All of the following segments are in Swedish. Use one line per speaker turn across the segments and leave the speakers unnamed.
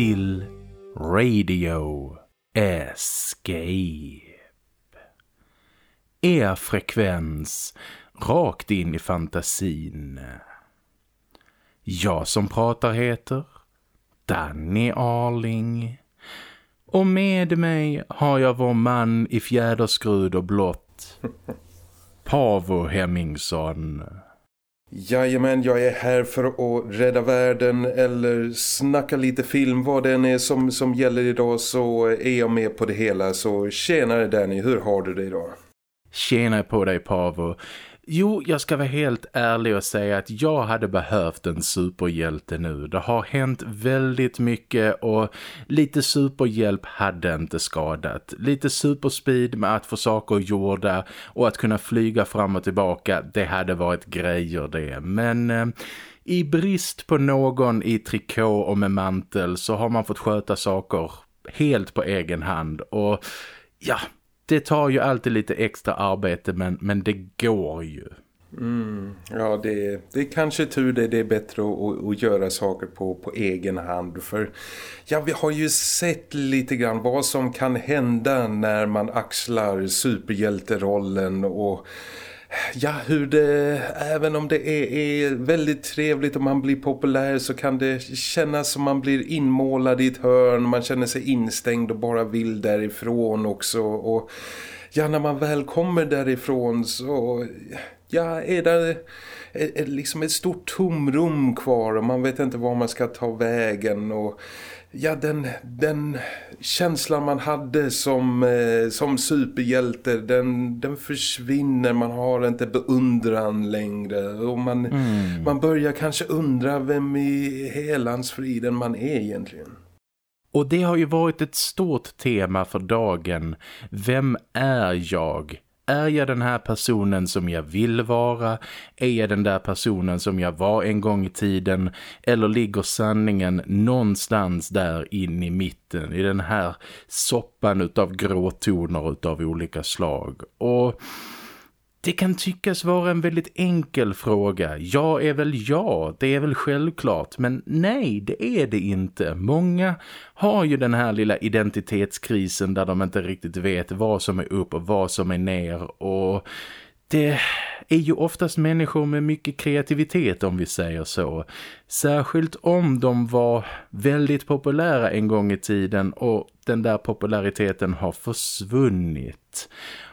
Till Radio Escape. Er frekvens rakt in i fantasin. Jag som pratar heter Danny Arling. Och med mig har jag vår man i fjäderskrud och blått. Pavo Hemmingsson.
Jajamän, jag är här för att rädda världen eller snacka lite film. Vad det än är som, som gäller idag så är jag med på det hela. Så tjenare Danny, hur har du det idag?
Tjena på dig Pavo. Jo, jag ska vara helt ärlig och säga att jag hade behövt en superhjälte nu. Det har hänt väldigt mycket och lite superhjälp hade inte skadat. Lite superspeed med att få saker gjorda och att kunna flyga fram och tillbaka, det hade varit grejer det. Men... Eh, i brist på någon i trikå och med mantel så har man fått sköta saker helt på egen hand och ja, det tar ju alltid lite extra arbete men, men det går ju.
Mm, ja, det, det är kanske tur det. Det är bättre att, att, göra saker på, på egen hand. För ja, vi har ju sett lite grann vad som kan hända när man axlar superhjälterollen och ja, hur det, även om det är, är, väldigt trevligt och man blir populär så kan det kännas som man blir inmålad i ett hörn. Man känner sig instängd och bara vill därifrån också. Och ja, när man väl kommer därifrån så ja, är det är liksom ett stort tomrum kvar och man vet inte var man ska ta vägen och ja, den, den känslan man hade som, eh, som superhjälte, den, den försvinner. Man har inte beundran längre. Och man, mm. man börjar kanske undra vem i helansfriden man är egentligen.
Och det har ju varit ett stort tema för dagen. Vem är jag? Är jag den här personen som jag vill vara? Är jag den där personen som jag var en gång i tiden? Eller ligger sanningen någonstans där in i mitten i den här soppan utav gråtoner utav olika slag? Och det kan tyckas vara en väldigt enkel fråga. Ja är väl ja, det är väl självklart. Men nej, det är det inte. Många har ju den här lilla identitetskrisen där de inte riktigt vet vad som är upp och vad som är ner. Och det är ju oftast människor med mycket kreativitet om vi säger så. Särskilt om de var väldigt populära en gång i tiden och den där populariteten har försvunnit.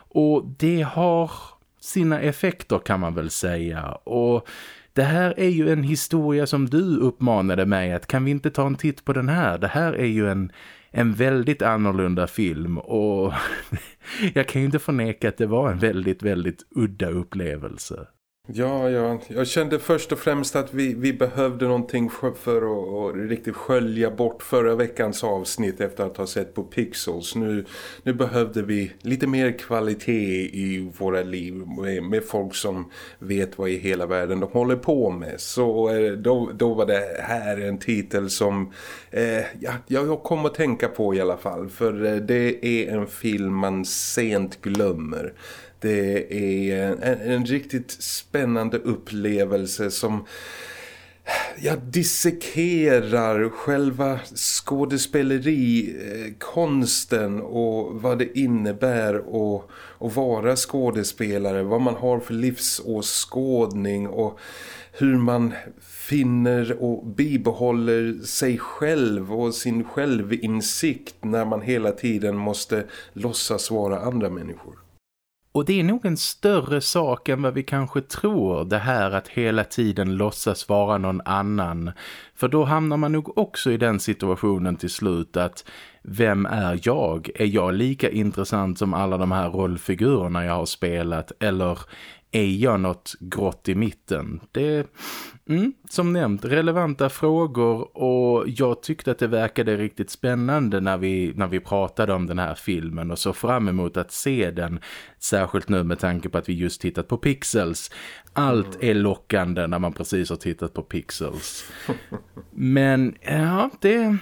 Och det har sina effekter kan man väl säga. Och det här är ju en historia som du uppmanade mig att kan vi inte ta en titt på den här? Det här är ju en, en väldigt annorlunda film och jag kan ju inte förneka att det var en väldigt, väldigt udda upplevelse.
Ja, ja. Jag kände först och främst att vi, vi behövde någonting för, för att, att riktigt skölja bort förra veckans avsnitt efter att ha sett på Pixels. Nu, nu behövde vi lite mer kvalitet i våra liv med, med folk som vet vad i hela världen de håller på med. Så eh, då, då var det här en titel som eh, ja, jag kom att tänka på i alla fall. För eh, det är en film man sent glömmer. Det är en, en riktigt spännande upplevelse som ja, dissekerar själva skådespelerikonsten och vad det innebär att, att vara skådespelare, vad man har för livsåskådning och hur man finner och bibehåller sig själv och sin självinsikt när man hela tiden måste låtsas vara andra människor.
Och det är nog en större sak än vad vi kanske tror det här att hela tiden låtsas vara någon annan. För då hamnar man nog också i den situationen till slut att vem är jag? Är jag lika intressant som alla de här rollfigurerna jag har spelat? Eller är jag något grått i mitten? Det, Mm, som nämnt, relevanta frågor och jag tyckte att det verkade riktigt spännande när vi, när vi pratade om den här filmen och så fram emot att se den, särskilt nu med tanke på att vi just tittat på Pixels. Allt är lockande när man precis har tittat på Pixels. Men ja, det,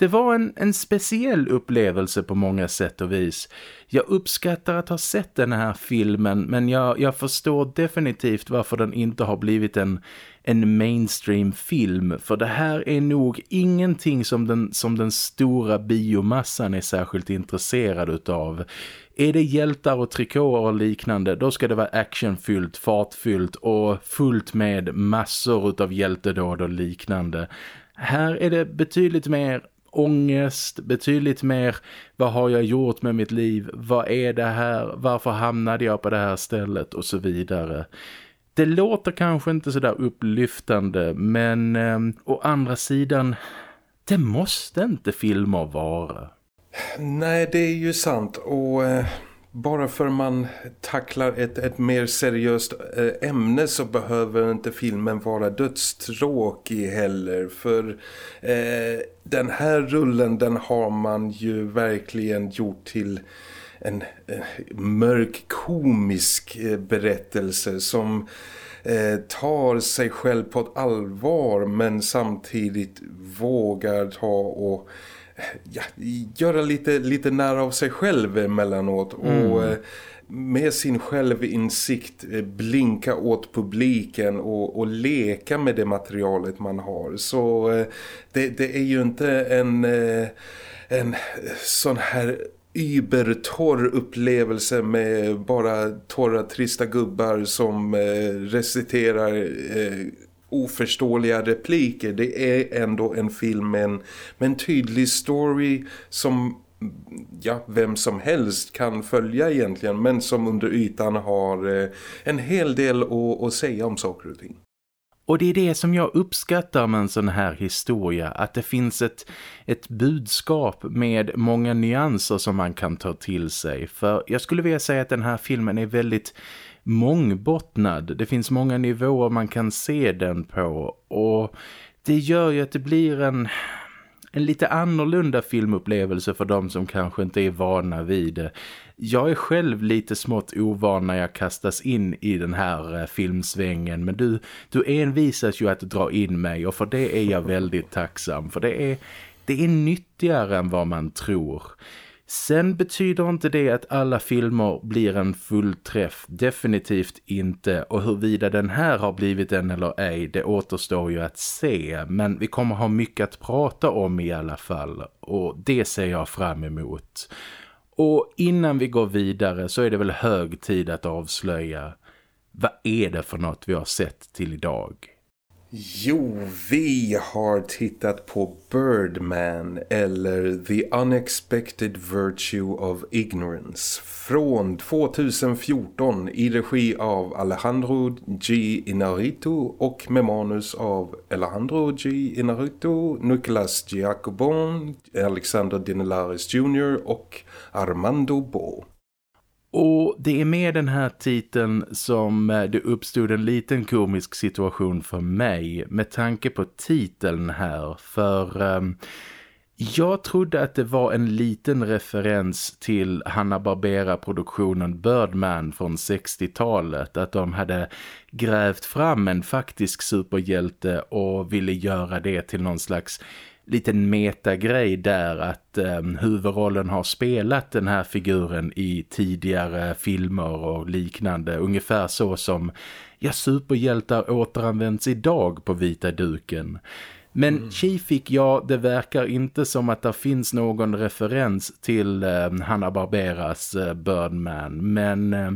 det var en, en speciell upplevelse på många sätt och vis. Jag uppskattar att ha sett den här filmen men jag, jag förstår definitivt varför den inte har blivit en, en mainstream-film. För det här är nog ingenting som den, som den stora biomassan är särskilt intresserad utav. Är det hjältar och trikåer och liknande, då ska det vara actionfyllt, fartfyllt och fullt med massor av hjältedåd och liknande. Här är det betydligt mer ångest, betydligt mer vad har jag gjort med mitt liv, vad är det här, varför hamnade jag på det här stället och så vidare. Det låter kanske inte sådär upplyftande men eh, å andra sidan, det måste inte filmer vara.
Nej, det är ju sant och... Eh bara för man tacklar ett, ett mer seriöst eh, ämne så behöver inte filmen vara dödstråkig heller. För eh, den här rullen den har man ju verkligen gjort till en eh, mörk komisk eh, berättelse som eh, tar sig själv på ett allvar men samtidigt vågar ta och ja, göra lite, lite nära av sig själv emellanåt mm. och eh, med sin självinsikt eh, blinka åt publiken och, och leka med det materialet man har. Så eh, det, det är ju inte en, en sån här ybertorr upplevelse med bara torra trista gubbar som reciterar oförståeliga repliker. Det är ändå en film med en, med en tydlig story som ja, vem som helst kan följa egentligen men som under ytan har eh, en hel del att, att säga om saker och ting.
Och det är det som jag uppskattar med en sån här historia, att det finns ett, ett budskap med många nyanser som man kan ta till sig. För jag skulle vilja säga att den här filmen är väldigt mångbottnad. Det finns många nivåer man kan se den på och det gör ju att det blir en, en lite annorlunda filmupplevelse för de som kanske inte är vana vid det. Jag är själv lite smått ovan när jag kastas in i den här eh, filmsvängen men du, du envisas ju att dra in mig och för det är jag väldigt tacksam för det är, det är nyttigare än vad man tror. Sen betyder inte det att alla filmer blir en fullträff. Definitivt inte. Och huruvida den här har blivit en eller ej, det återstår ju att se. Men vi kommer ha mycket att prata om i alla fall. Och det ser jag fram emot. Och innan vi går vidare så är det väl hög tid att avslöja. Vad är det för något vi har sett till idag?
Jo, vi har tittat på Birdman eller The Unexpected Virtue of Ignorance från 2014 i regi av Alejandro G. Inarritu och med manus av Alejandro G. Inarritu, Nicolas Giacobon, Alexander Dinelaris Jr. och Armando Bo.
Och det är med den här titeln som eh, det uppstod en liten komisk situation för mig med tanke på titeln här. För um, jag trodde att det var en liten referens till Hanna-Barbera-produktionen Birdman från 60-talet. Att de hade grävt fram en faktisk superhjälte och ville göra det till någon slags liten metagrej där att eh, huvudrollen har spelat den här figuren i tidigare filmer och liknande. Ungefär så som ja, superhjältar återanvänds idag på vita duken. Men mm. fick jag, det verkar inte som att det finns någon referens till eh, Hanna-Barberas eh, Birdman. Men... Eh,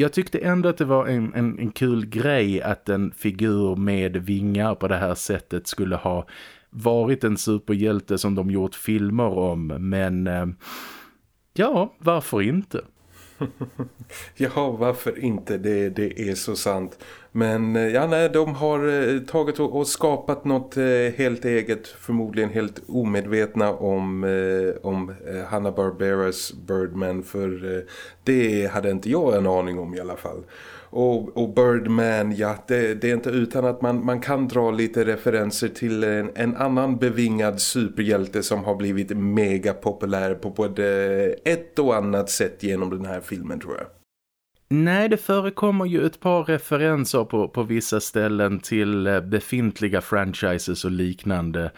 jag tyckte ändå att det var en, en, en kul grej att en figur med vingar på det här sättet skulle ha varit en superhjälte som de gjort filmer om. Men eh, ja, varför inte?
ja, varför inte? Det, det är så sant. Men eh, ja, nej, de har eh, tagit och, och, skapat något eh, helt eget, förmodligen helt omedvetna om, om Hanna-Barberas Birdman. För det hade inte jag en aning om i alla fall. Och, och Birdman, ja, det, det, är inte utan att man, man kan dra lite referenser till en, en annan bevingad superhjälte som har blivit mega populär på både ett och annat sätt genom den här filmen tror jag.
Nej, det förekommer ju ett par referenser på, på vissa ställen till eh, befintliga franchises och liknande.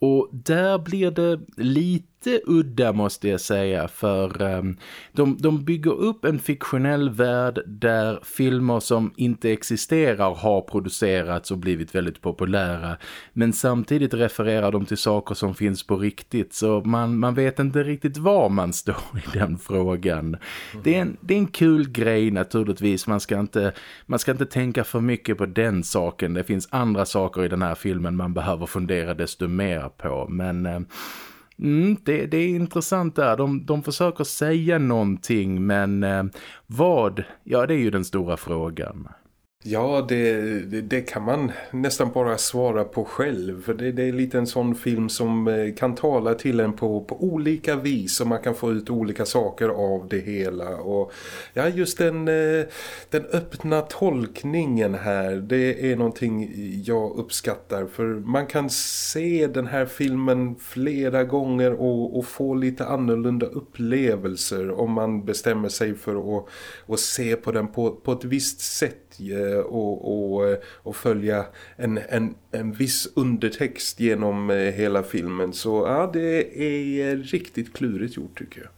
Och där blir det lite Lite udda måste jag säga för um, de, de bygger upp en fiktionell värld där filmer som inte existerar har producerats och blivit väldigt populära. Men samtidigt refererar de till saker som finns på riktigt så man, man vet inte riktigt var man står i den frågan. Mm. Det, är en, det är en kul grej naturligtvis, man ska, inte, man ska inte tänka för mycket på den saken. Det finns andra saker i den här filmen man behöver fundera desto mer på. Men ehm, mm, det, det, är intressant där. De, de försöker säga någonting men eh, vad? Ja, det är ju den stora frågan.
Ja, det, det, det, kan man nästan bara svara på själv. För det, det, är lite en sån film som eh, kan tala till en på, på olika vis. Och man kan få ut olika saker av det hela. Och ja, just den, eh, den öppna tolkningen här, det är någonting jag uppskattar. För man kan se den här filmen flera gånger och, och få lite annorlunda upplevelser. Om man bestämmer sig för att, att se på den på, på ett visst sätt Eh, och, och, eh, och följa en, en, en viss undertext genom eh, hela filmen. Så ja, det är riktigt klurigt gjort tycker jag.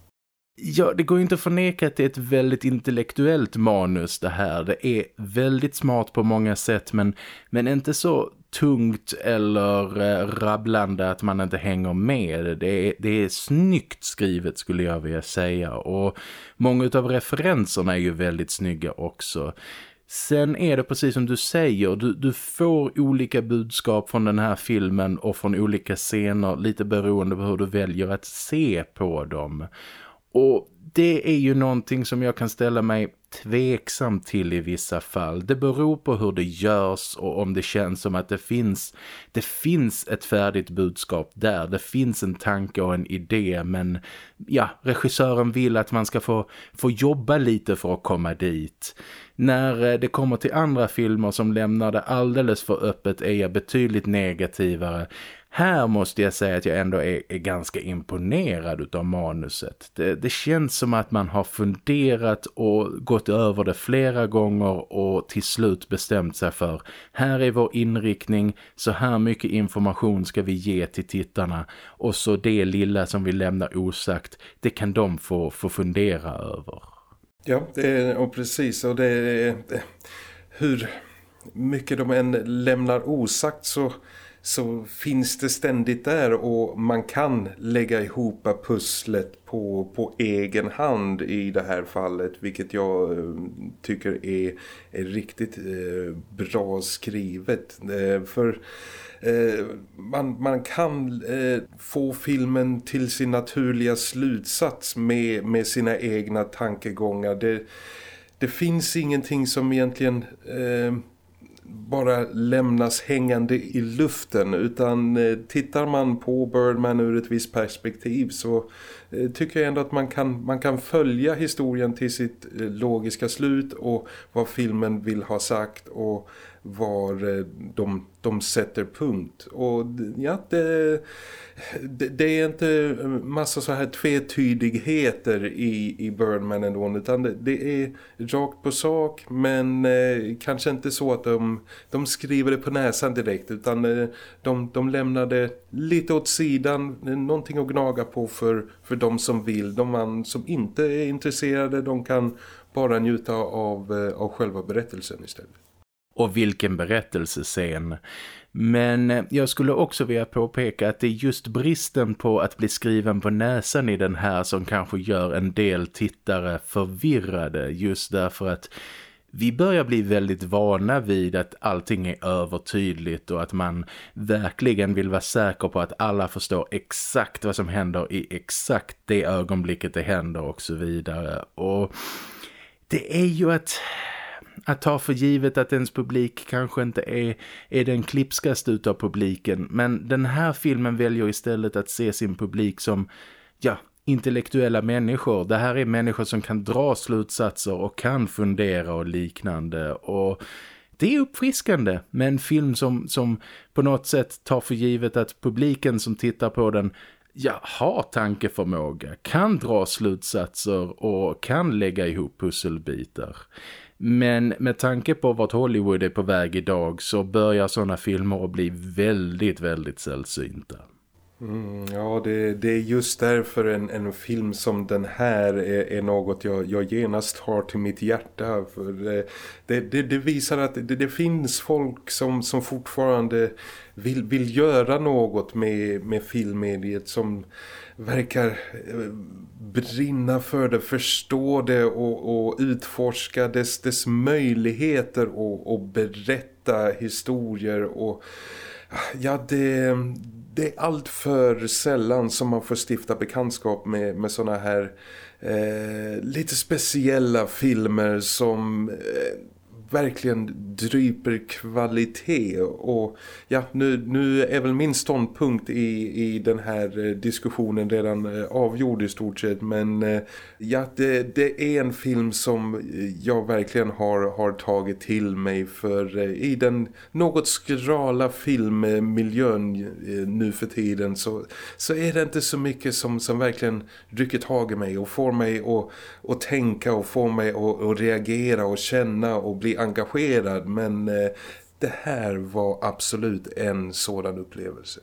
Ja, det går ju inte att förneka att det är ett väldigt intellektuellt manus det här. Det är väldigt smart på många sätt men, men inte så tungt eller rabblande att man inte hänger med. Det är, det är snyggt skrivet skulle jag vilja säga och många av referenserna är ju väldigt snygga också. Sen är det precis som du säger, du, du får olika budskap från den här filmen och från olika scener lite beroende på hur du väljer att se på dem. Och det är ju någonting som jag kan ställa mig tveksam till i vissa fall. Det beror på hur det görs och om det känns som att det finns, det finns ett färdigt budskap där. Det finns en tanke och en idé men ja, regissören vill att man ska få, få jobba lite för att komma dit. När eh, det kommer till andra filmer som lämnar det alldeles för öppet är jag betydligt negativare. Här måste jag säga att jag ändå är, är ganska imponerad av manuset. Det, det, känns som att man har funderat och gått över det flera gånger och till slut bestämt sig för här är vår inriktning, så här mycket information ska vi ge till tittarna och så det lilla som vi lämnar osagt, det kan de få, få fundera över.
Ja, det är, och precis. Och det är, hur mycket de än lämnar osagt så, så finns det ständigt där och man kan lägga ihop pusslet på, på egen hand i det här fallet vilket jag eh, tycker är, är riktigt eh, bra skrivet. Eh, för Eh, man, man kan eh, få filmen till sin naturliga slutsats med, med sina egna tankegångar. Det, det finns ingenting som egentligen eh, bara lämnas hängande i luften utan eh, tittar man på Birdman ur ett visst perspektiv så eh, tycker jag ändå att man kan, man kan följa historien till sitt eh, logiska slut och vad filmen vill ha sagt och var eh, de, de sätter punkt. Och ja, det, det, det, är inte massa så här tvetydigheter i, i Birdman ändå utan det, det är rakt på sak men eh, kanske inte så att de, de skriver det på näsan direkt utan eh, de, de lämnar det lite åt sidan, eh, någonting att gnaga på för, för de som vill. De man som inte är intresserade de kan bara njuta av, eh, av själva berättelsen istället.
Och vilken berättelsescen. Men eh, jag skulle också vilja påpeka att det är just bristen på att bli skriven på näsan i den här som kanske gör en del tittare förvirrade. Just därför att vi börjar bli väldigt vana vid att allting är övertydligt och att man verkligen vill vara säker på att alla förstår exakt vad som händer i exakt det ögonblicket det händer och så vidare. Och det är ju att att ta för givet att ens publik kanske inte är, är den klipskaste utav publiken. Men den här filmen väljer istället att se sin publik som, ja, intellektuella människor. Det här är människor som kan dra slutsatser och kan fundera och liknande. Och det är uppfriskande med en film som, som på något sätt tar för givet att publiken som tittar på den ja, har tankeförmåga, kan dra slutsatser och kan lägga ihop pusselbitar. Men med tanke på vart Hollywood är på väg idag så börjar sådana filmer att bli väldigt, väldigt sällsynta.
Mm, ja, det, det, är just därför en, en film som den här är, är något jag, jag genast har till mitt hjärta. För det, det, det visar att det, det, finns folk som, som fortfarande vill, vill göra något med, med filmmediet som verkar eh, brinna för det, förstå det och, och utforska dess, dess möjligheter och, och berätta historier och ja det, det är allt för sällan som man får stifta bekantskap med, med sådana här eh, lite speciella filmer som eh, verkligen dryper kvalitet. Och ja, nu, nu är väl min ståndpunkt i, i den här eh, diskussionen redan eh, avgjord i stort sett. Men eh, ja, det, det är en film som jag verkligen har, har tagit till mig för i den något skrala filmmiljön nu för tiden så, så är det inte så mycket som, som verkligen rycker tag i mig och får mig att, att tänka och får mig att, att reagera och känna och bli engagerad men eh, det här var absolut en sådan upplevelse.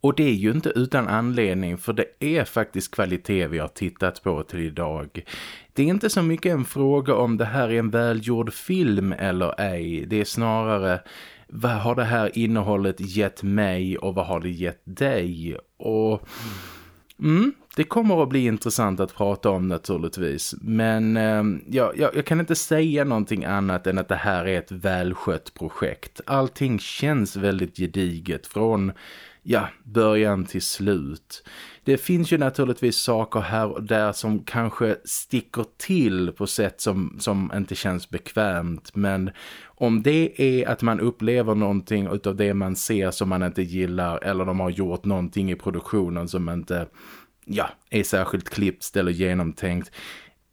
Och det är ju inte utan anledning för det är faktiskt kvalitet vi har tittat på till idag. Det är inte så mycket en fråga om det här är en välgjord film eller ej. Det är snarare vad har det här innehållet gett mig och vad har det gett dig? Och mm, det kommer att bli intressant att prata om naturligtvis. Men eh, ja, jag, jag, kan inte säga någonting annat än att det här är ett välskött projekt. Allting känns väldigt gediget från ja, början till slut. Det finns ju naturligtvis saker här och där som kanske sticker till på sätt som, som inte känns bekvämt. Men om det är att man upplever någonting utav det man ser som man inte gillar eller de har gjort någonting i produktionen som inte ja, är särskilt klippt eller genomtänkt.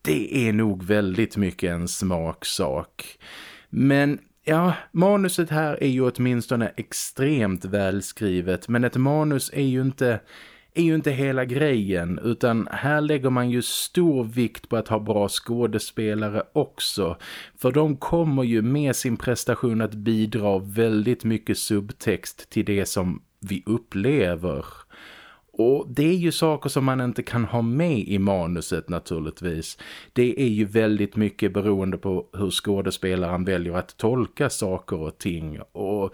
Det är nog väldigt mycket en smaksak. Men ja, manuset här är ju åtminstone extremt välskrivet. Men ett manus är ju inte är ju inte hela grejen utan här lägger man ju stor vikt på att ha bra skådespelare också för de kommer ju med sin prestation att bidra väldigt mycket subtext till det som vi upplever. Och det är ju saker som man inte kan ha med i manuset naturligtvis. Det är ju väldigt mycket beroende på hur skådespelaren väljer att tolka saker och ting. Och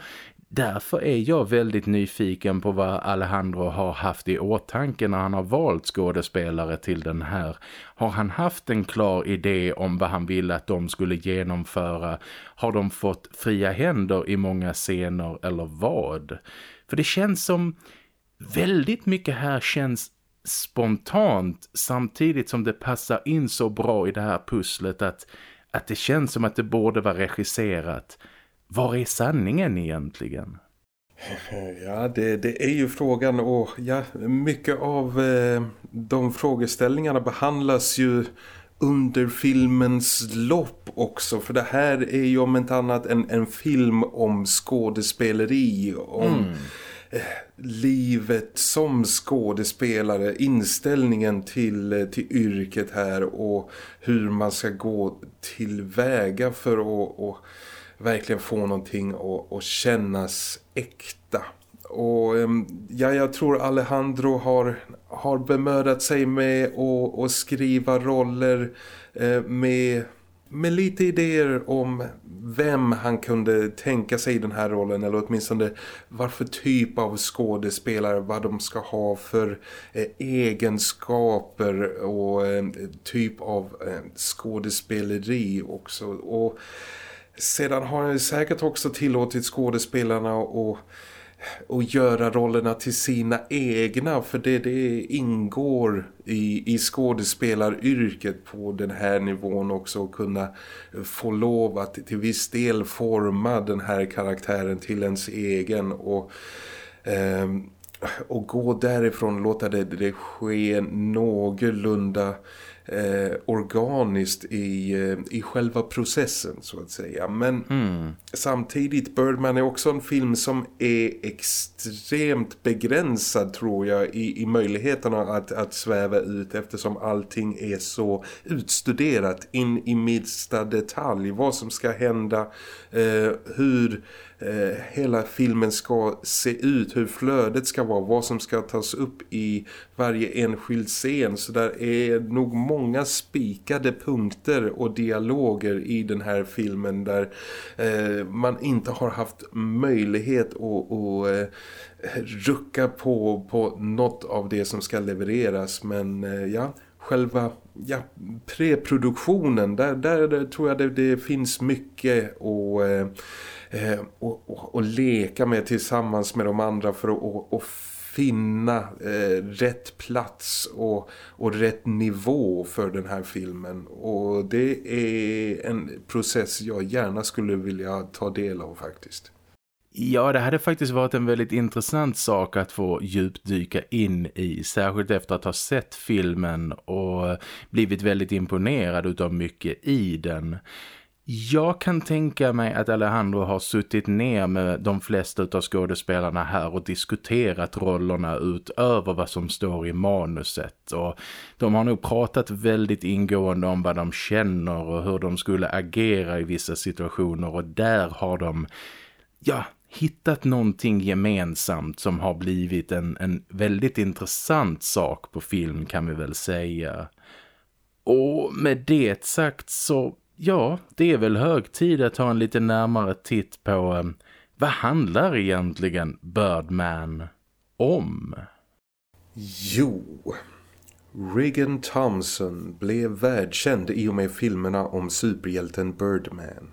därför är jag väldigt nyfiken på vad Alejandro har haft i åtanke när han har valt skådespelare till den här. Har han haft en klar idé om vad han ville att de skulle genomföra? Har de fått fria händer i många scener eller vad? För det känns som väldigt mycket här känns spontant samtidigt som det passar in så bra i det här pusslet att, att det känns som att det borde vara regisserat. Var är sanningen egentligen?
Ja, det, det är ju frågan och ja, mycket av eh, de frågeställningarna behandlas ju under filmens lopp också för det här är ju om inte annat en, en film om skådespeleri om mm livet som skådespelare, inställningen till, till yrket här och hur man ska gå tillväga för att och verkligen få någonting att, att kännas äkta. Och ehm, ja, jag tror Alejandro har, har bemödat sig med att, att skriva roller eh, med med lite idéer om vem han kunde tänka sig i den här rollen eller åtminstone varför typ av skådespelare, vad de ska ha för eh, egenskaper och eh, typ av eh, skådespeleri också. Och sedan har han säkert också tillåtit skådespelarna att och göra rollerna till sina egna för det, det ingår i, i skådespelaryrket på den här nivån också att kunna få lov att till viss del forma den här karaktären till ens egen och, eh, och gå därifrån och låta det, det ske någorlunda eh, organiskt i, eh, i själva processen så att säga. Men mm. samtidigt Birdman är också en film som är extremt begränsad tror jag i, i möjligheterna att, att sväva ut eftersom allting är så utstuderat in i minsta detalj. Vad som ska hända, eh, hur eh, hela filmen ska se ut, hur flödet ska vara, vad som ska tas upp i varje enskild scen. Så där är nog många spikade punkter och dialoger i den här filmen där eh, man inte har haft möjlighet att, att eh, rucka på, på något av det som ska levereras. Men eh, ja, själva ja, preproduktionen, där, där, tror jag det, det finns mycket att eh, eh, och, och, och, leka med tillsammans med de andra för att och, och finna eh, rätt plats och, och rätt nivå för den här filmen. Och det är en process jag gärna skulle vilja ta del av faktiskt.
Ja, det hade faktiskt varit en väldigt intressant sak att få djupdyka in i, särskilt efter att ha sett filmen och blivit väldigt imponerad av mycket i den. Jag kan tänka mig att Alejandro har suttit ner med de flesta av skådespelarna här och diskuterat rollerna utöver vad som står i manuset. Och de har nog pratat väldigt ingående om vad de känner och hur de skulle agera i vissa situationer. Och där har de, ja, hittat någonting gemensamt som har blivit en, en väldigt intressant sak på film kan vi väl säga. Och med det sagt så ja, det är väl hög tid att ta en lite närmare titt på eh, vad handlar egentligen Birdman om?
Jo, Regan Thompson blev världskänd i och med filmerna om superhjälten Birdman.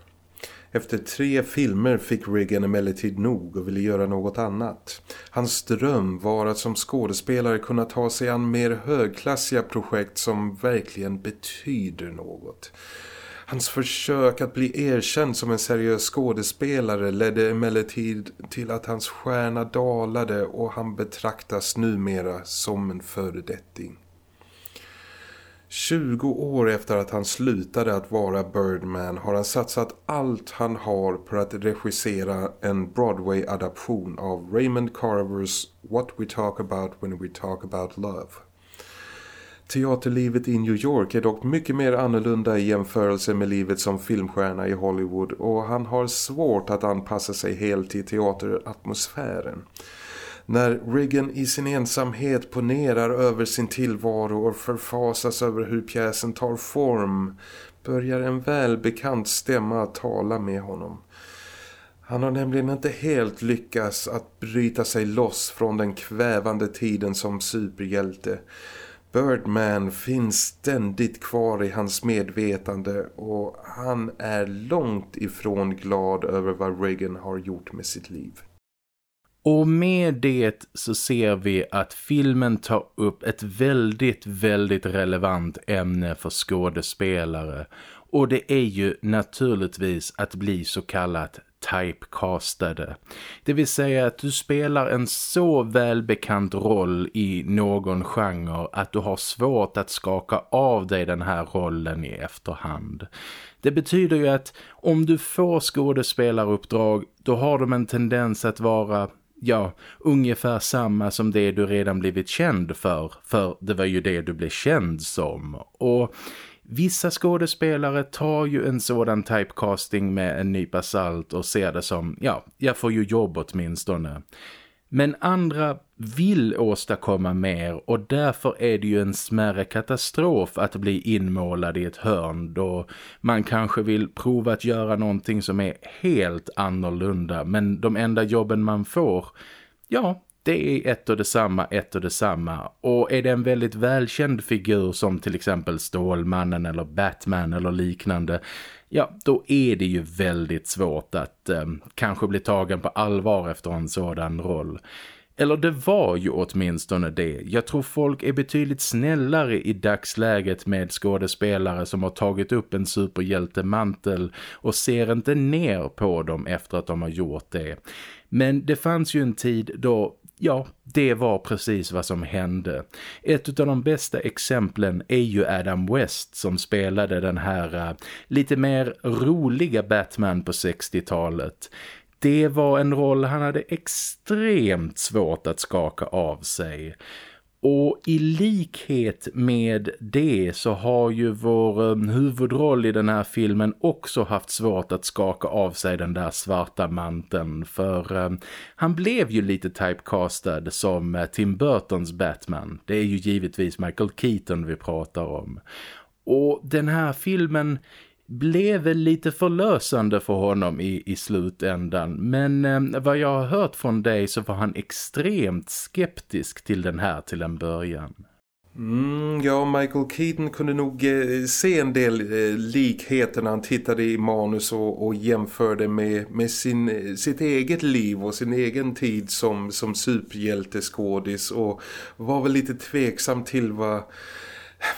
Efter tre filmer fick Regan emellertid nog och ville göra något annat. Hans dröm var att som skådespelare kunna ta sig an mer högklassiga projekt som verkligen betyder något. Hans försök att bli erkänd som en seriös skådespelare ledde emellertid till att hans stjärna dalade och han betraktas numera som en föredetting. 20 år efter att han slutade att vara Birdman har han satsat allt han har på att regissera en Broadway-adaption av Raymond Carvers What We Talk About When We Talk About Love. Teaterlivet i New York är dock mycket mer annorlunda i jämförelse med livet som filmstjärna i Hollywood och han har svårt att anpassa sig helt till teateratmosfären. När Regan i sin ensamhet ponerar över sin tillvaro och förfasas över hur pjäsen tar form börjar en välbekant stämma att tala med honom. Han har nämligen inte helt lyckats att bryta sig loss från den kvävande tiden som superhjälte- Birdman finns ständigt kvar i hans medvetande och han är långt ifrån glad över vad Reagan har gjort med sitt liv.
Och med det så ser vi att filmen tar upp ett väldigt, väldigt relevant ämne för skådespelare. Och det är ju naturligtvis att bli så kallat typecastade. Det vill säga att du spelar en så välbekant roll i någon genre att du har svårt att skaka av dig den här rollen i efterhand. Det betyder ju att om du får skådespelaruppdrag då har de en tendens att vara ja, ungefär samma som det du redan blivit känd för. För det var ju det du blev känd som. Och Vissa skådespelare tar ju en sådan typecasting med en nypa salt och ser det som, ja, jag får ju jobb åtminstone. Men andra vill åstadkomma mer och därför är det ju en smärre katastrof att bli inmålad i ett hörn då man kanske vill prova att göra någonting som är helt annorlunda. Men de enda jobben man får, ja, det är ett och detsamma, ett och detsamma. Och är det en väldigt välkänd figur som till exempel Stålmannen eller Batman eller liknande, ja då är det ju väldigt svårt att eh, kanske bli tagen på allvar efter en sådan roll. Eller det var ju åtminstone det. Jag tror folk är betydligt snällare i dagsläget med skådespelare som har tagit upp en superhjältemantel och ser inte ner på dem efter att de har gjort det. Men det fanns ju en tid då ja, det var precis vad som hände. Ett av de bästa exemplen är ju Adam West som spelade den här uh, lite mer roliga Batman på 60-talet. Det var en roll han hade extremt svårt att skaka av sig. Och i likhet med det så har ju vår um, huvudroll i den här filmen också haft svårt att skaka av sig den där svarta manteln för um, han blev ju lite typecastad som uh, Tim Burtons Batman. Det är ju givetvis Michael Keaton vi pratar om. Och den här filmen blev väl lite förlösande för honom i, i slutändan. Men eh, vad jag har hört från dig så var han extremt skeptisk till den här till en början.
Mm, ja, Michael Keaton kunde nog eh, se en del eh, likheter när han tittade i manus och, och jämförde med, med sin, eh, sitt eget liv och sin egen tid som, som superhjälteskådis och var väl lite tveksam till vad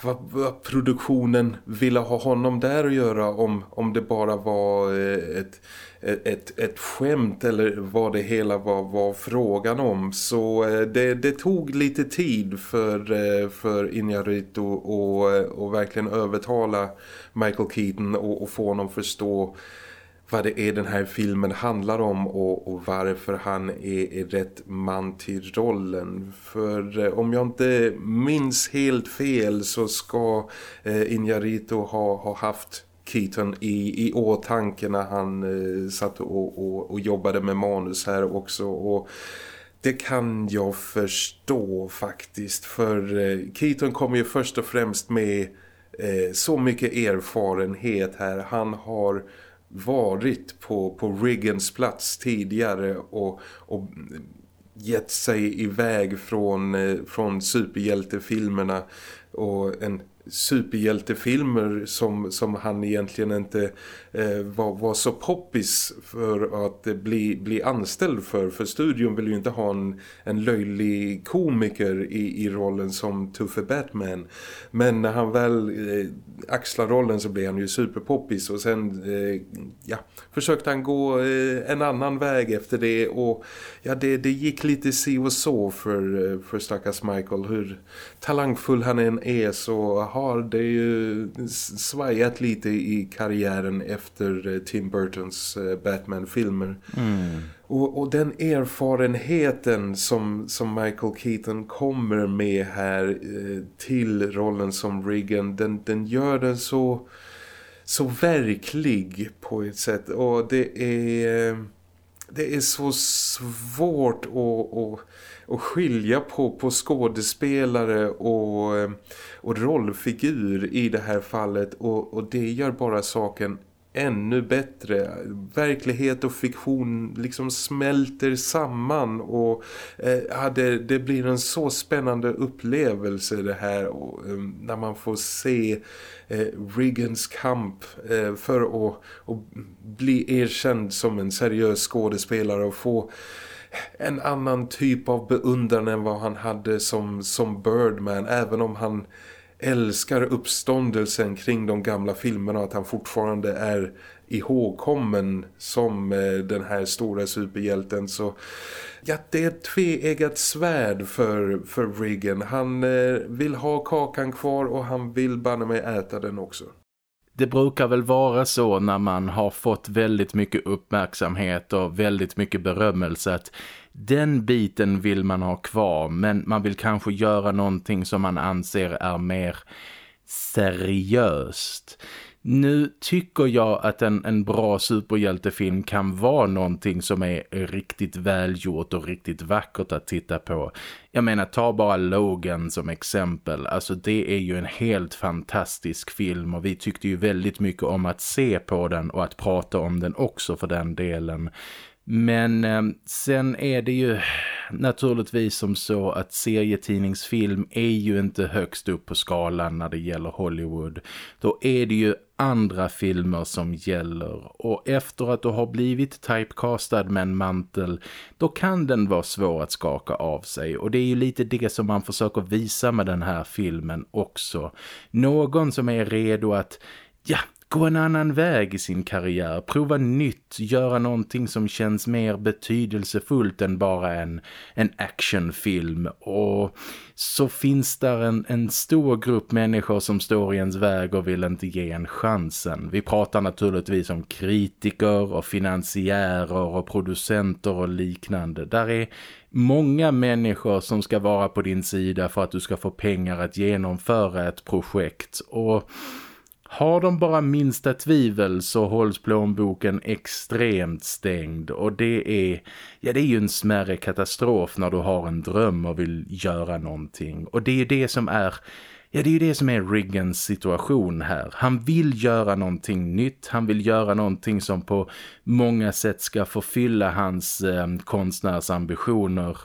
vad, vad, produktionen ville ha honom där att göra om, om det bara var eh, ett, ett, ett skämt eller vad det hela var, var frågan om. Så eh, det, det tog lite tid för, eh, för Inarito att verkligen övertala Michael Keaton och, och få honom förstå vad det är den här filmen handlar om och, och varför han är, är, rätt man till rollen. För eh, om jag inte minns helt fel så ska eh, Inarito ha, ha haft Keaton i, i åtanke när han eh, satt och, och, och, jobbade med manus här också och det kan jag förstå faktiskt för eh, Keaton kommer ju först och främst med eh, så mycket erfarenhet här. Han har varit på, på Riggins plats tidigare och, och gett sig iväg från, eh, från superhjältefilmerna och en superhjältefilmer som, som han egentligen inte eh, var, var så poppis för att bli, bli anställd för. För studion vill ju inte ha en, en löjlig komiker i, i rollen som tuffe Batman. Men när han väl eh, axlar rollen så blir han ju superpoppis och sen eh, ja, försökte han gå eh, en annan väg efter det och ja, det, det gick lite si och så för, eh, för stackars Michael. Hur talangfull han än är så har det ju svajat lite i karriären efter eh, Tim Burtons eh, Batman-filmer. Mm. Och, och, den erfarenheten som, som Michael Keaton kommer med här eh, till rollen som Regan, den, den gör den så, så verklig på ett sätt. Och det är, det är så svårt att, och skilja på, på skådespelare och, eh, och rollfigur i det här fallet. Och, och det gör bara saken ännu bättre. Verklighet och fiktion liksom smälter samman och eh, det, det, blir en så spännande upplevelse det här och, eh, när man får se eh, Riggins kamp eh, för att, att bli erkänd som en seriös skådespelare och få en annan typ av beundran än vad han hade som, som Birdman även om han älskar uppståndelsen kring de gamla filmerna och att han fortfarande är ihågkommen som eh, den här stora superhjälten så ja, det är ett tveeggat svärd för, för Regan. Han eh, vill ha kakan kvar och han vill banna mig äta den också.
Det brukar väl vara så när man har fått väldigt mycket uppmärksamhet och väldigt mycket berömmelse att den biten vill man ha kvar men man vill kanske göra någonting som man anser är mer seriöst. Nu tycker jag att en, en bra superhjältefilm kan vara någonting som är riktigt välgjort och riktigt vackert att titta på. Jag menar, ta bara Logan som exempel. Alltså det är ju en helt fantastisk film och vi tyckte ju väldigt mycket om att se på den och att prata om den också för den delen. Men eh, sen är det ju naturligtvis som så att serietidningsfilm är ju inte högst upp på skalan när det gäller Hollywood. Då är det ju andra filmer som gäller och efter att du har blivit typecastad med en mantel då kan den vara svår att skaka av sig och det är ju lite det som man försöker visa med den här filmen också. Någon som är redo att ja, gå en annan väg i sin karriär, prova nytt, göra någonting som känns mer betydelsefullt än bara en, en actionfilm och så finns där en, en stor grupp människor som står i ens väg och vill inte ge en chansen. Vi pratar naturligtvis om kritiker och finansiärer och producenter och liknande. Där är många människor som ska vara på din sida för att du ska få pengar att genomföra ett projekt och har de bara minsta tvivel så hålls plånboken extremt stängd och det är, ja det är ju en smärre katastrof när du har en dröm och vill göra någonting. Och det är det som är Ja, det är ju det som är Riggans situation här. Han vill göra någonting nytt. Han vill göra någonting som på många sätt ska förfylla hans eh, konstnärsambitioner.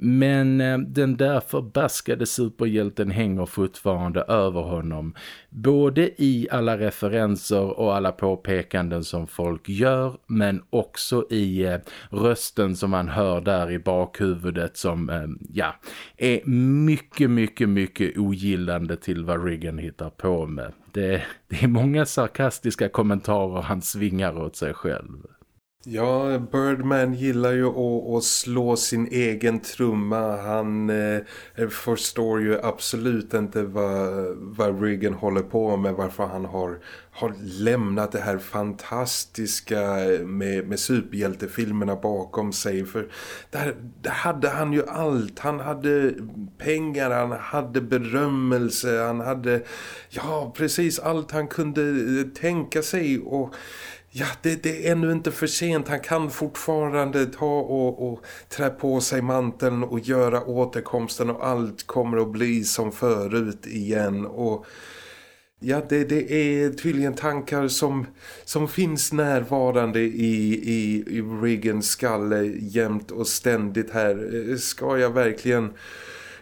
Men eh, den där förbaskade superhjälten hänger fortfarande över honom. Både i alla referenser och alla påpekanden som folk gör. Men också i eh, rösten som man hör där i bakhuvudet som eh, ja, är mycket, mycket, mycket ogillande till vad Regan hittar på med. Det, det är många sarkastiska kommentarer han svingar åt sig själv.
Ja, Birdman gillar ju att, att slå sin egen trumma. Han eh, förstår ju absolut inte vad, vad Regan håller på med. Varför han har, har lämnat det här fantastiska med, med superhjältefilmerna bakom sig. För där, där hade han ju allt. Han hade pengar, han hade berömmelse, han hade ja precis allt han kunde eh, tänka sig och ja, det, det, är ännu inte för sent. Han kan fortfarande ta och, och trä på sig manteln och göra återkomsten och allt kommer att bli som förut igen. Och ja, det, det är tydligen tankar som, som finns närvarande i, i, i Riggins skalle jämt och ständigt här. Eh, ska jag verkligen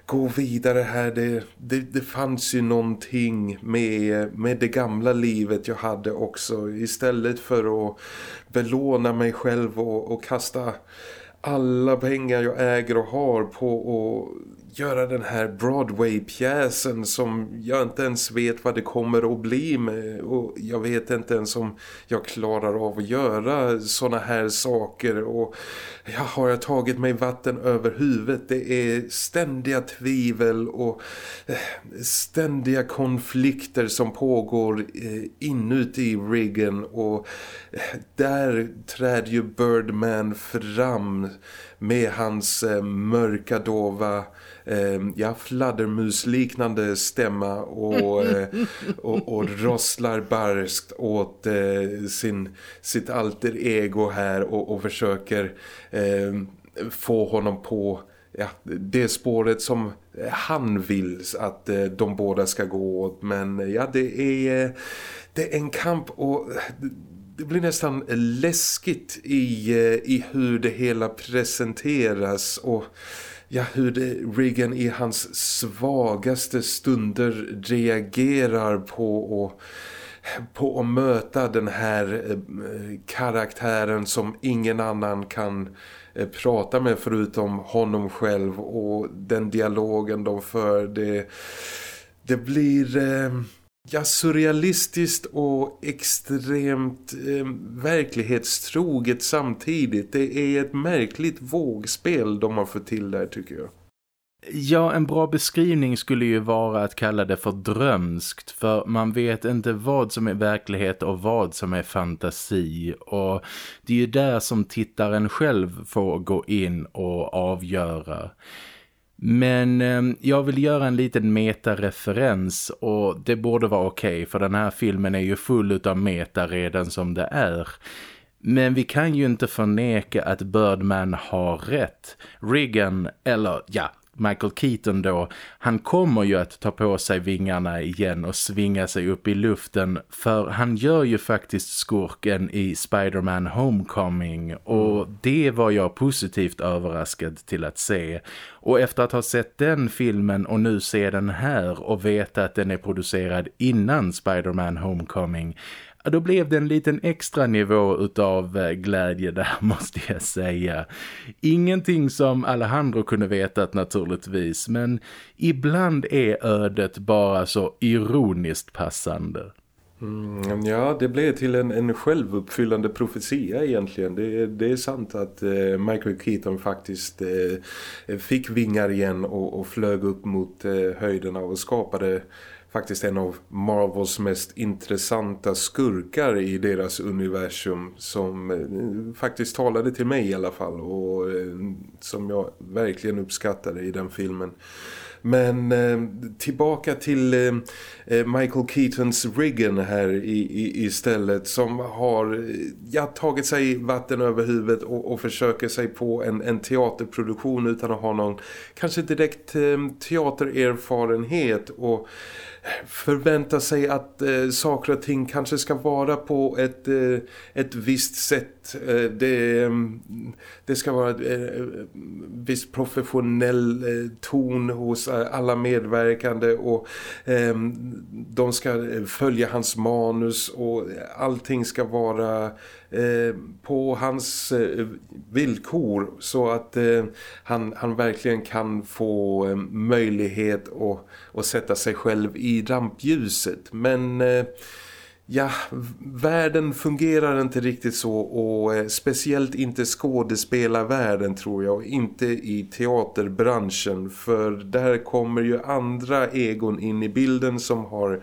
gå vidare här. Det, det, det fanns ju någonting med, med det gamla livet jag hade också. Istället för att belåna mig själv och, och kasta alla pengar jag äger och har på att göra den här Broadway-pjäsen som jag inte ens vet vad det kommer att bli med. Och jag vet inte ens om jag klarar av att göra såna här saker. Och jag har jag tagit mig vatten över huvudet? Det är ständiga tvivel och eh, ständiga konflikter som pågår eh, inuti riggen. Och eh, där träder ju Birdman fram med hans eh, mörka dova eh, ja, fladdermusliknande stämma och, eh, och, och rosslar barskt åt eh, sin, sitt alter ego här och, och försöker eh, få honom på ja, det spåret som han vill att eh, de båda ska gå åt. Men ja, det är, eh, det är en kamp och eh, det blir nästan läskigt i, eh, i hur det hela presenteras och ja, hur det, Reagan i hans svagaste stunder reagerar på och på att möta den här eh, karaktären som ingen annan kan eh, prata med förutom honom själv och den dialogen de för. Det, det blir eh, ja, surrealistiskt och extremt eh, verklighetstroget samtidigt. Det är ett märkligt vågspel de har fått till där tycker jag.
Ja, en bra beskrivning skulle ju vara att kalla det för drömskt för man vet inte vad som är verklighet och vad som är fantasi och det är ju där som tittaren själv får gå in och avgöra. Men eh, jag vill göra en liten metareferens och det borde vara okej okay, för den här filmen är ju full av meta redan som det är. Men vi kan ju inte förneka att Birdman har rätt. Regan, eller ja, Michael Keaton då, han kommer ju att ta på sig vingarna igen och svinga sig upp i luften för han gör ju faktiskt skurken i Spider-Man Homecoming och mm. det var jag positivt överraskad till att se. Och efter att ha sett den filmen och nu se den här och veta att den är producerad innan Spider-Man Homecoming då blev det en liten extra nivå utav eh, glädje där måste jag säga. Ingenting som Alejandro kunde vetat naturligtvis men ibland är ödet bara så ironiskt passande.
Mm, ja, det blev till en, en självuppfyllande profetia egentligen. Det, det är sant att eh, Michael Keaton faktiskt eh, fick vingar igen och, och flög upp mot eh, höjderna och skapade faktiskt en av Marvels mest intressanta skurkar i deras universum som eh, faktiskt talade till mig i alla fall och eh, som jag verkligen uppskattade i den filmen. Men eh, tillbaka till eh, Eh, Michael Keatons Riggen här i, i, istället som har eh, ja, tagit sig vatten över huvudet och, och försöker sig på en, en teaterproduktion utan att ha någon kanske direkt eh, teatererfarenhet och förvänta sig att eh, saker och ting kanske ska vara på ett, eh, ett visst sätt. Eh, det, mm, det ska vara en eh, viss professionell eh, ton hos eh, alla medverkande och de ska eh, följa hans manus och allting ska vara eh, på hans eh, villkor så att han, han verkligen kan få möjlighet att, att sätta sig själv i rampljuset. Men ja, världen fungerar inte riktigt så och eh, speciellt inte skådespelarvärlden tror jag, inte i teaterbranschen för där kommer ju andra egon in i bilden som har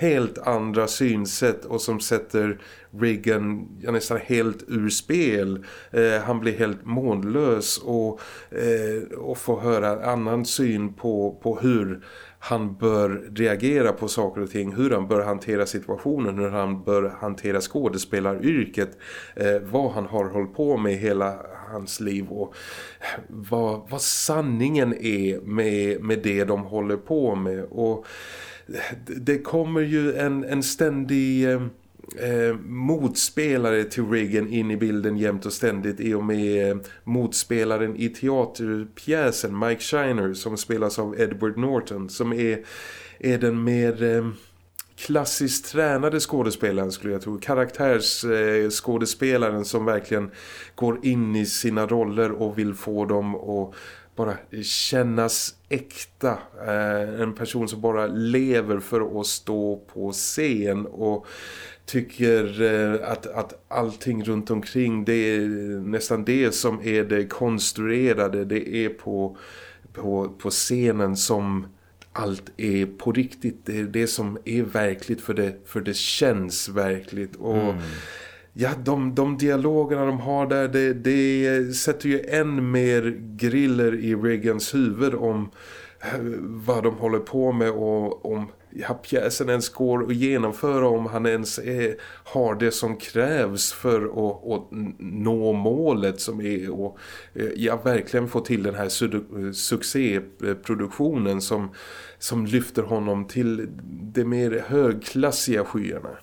helt andra synsätt och som sätter Reagan ja, nästan helt ur spel. Eh, han blir helt månlös och, eh, och får höra annan syn på, på hur han bör reagera på saker och ting, hur han bör hantera situationen, hur han bör hantera skådespelaryrket, eh, vad han har hållit på med hela hans liv och eh, vad, vad sanningen är med, med det de håller på med. Och eh, det kommer ju en, en ständig eh, eh, motspelare till Reagan in i bilden jämt och ständigt i och med eh, motspelaren i teaterpjäsen Mike Shiner som spelas av Edward Norton som är, är den mer... Eh, klassiskt tränade skådespelaren skulle jag tro. Karaktärsskådespelaren eh, som verkligen går in i sina roller och vill få dem att bara kännas äkta. Eh, en person som bara lever för att stå på scen och tycker eh, att, att allting runt omkring det är nästan det som är det konstruerade. Det är på, på, på scenen som allt är på riktigt. Det är det som är verkligt för det, för det känns verkligt. Och mm. ja, de, de dialogerna de har där det, det sätter ju än mer griller i Reagans huvud om eh, vad de håller på med och om ja, pjäsen ens går att genomföra om han ens är, har det som krävs för att, att nå målet som är att eh, ja, verkligen få till den här su succéproduktionen som, som lyfter honom till de mer högklassiga skyarna.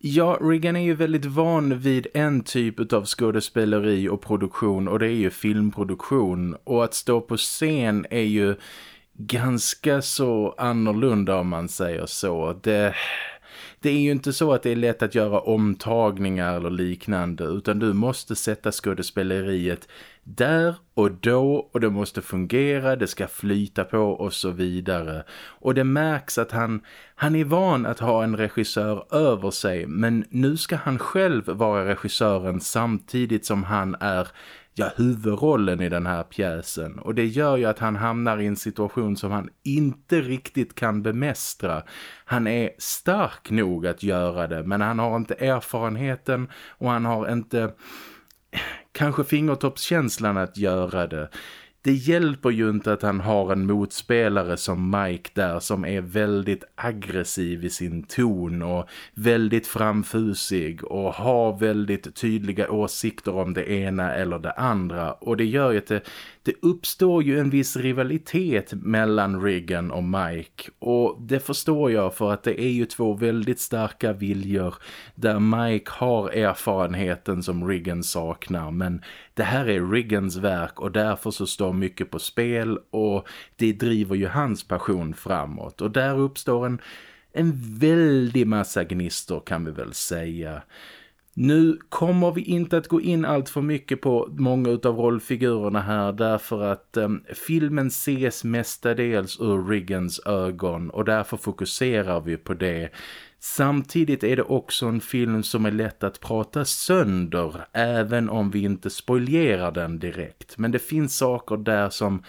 Ja, Regan är ju väldigt van vid en typ av skådespeleri och produktion och det är ju filmproduktion. Och att stå på scen är ju ganska så annorlunda om man säger så. Det, det är ju inte så att det är lätt att göra omtagningar eller liknande utan du måste sätta skådespeleriet där och då och det måste fungera, det ska flyta på och så vidare. Och det märks att han, han är van att ha en regissör över sig men nu ska han själv vara regissören samtidigt som han är ja, huvudrollen i den här pjäsen. Och det gör ju att han hamnar i en situation som han inte riktigt kan bemästra. Han är stark nog att göra det men han har inte erfarenheten och han har inte eh, kanske fingertoppskänslan att göra det det hjälper ju inte att han har en motspelare som Mike där som är väldigt aggressiv i sin ton och väldigt framfusig och har väldigt tydliga åsikter om det ena eller det andra. Och det gör ju att det, det uppstår ju en viss rivalitet mellan Regan och Mike. Och det förstår jag för att det är ju två väldigt starka viljor där Mike har erfarenheten som Regan saknar. Men det här är Regans verk och därför så står mycket på spel och det driver ju hans passion framåt. Och där uppstår en, en väldig massa gnistor kan vi väl säga. Nu kommer vi inte att gå in allt för mycket på många av rollfigurerna här därför att eh, filmen ses mestadels ur Riggans ögon och därför fokuserar vi på det. Samtidigt är det också en film som är lätt att prata sönder även om vi inte spoilerar den direkt. Men det finns saker där som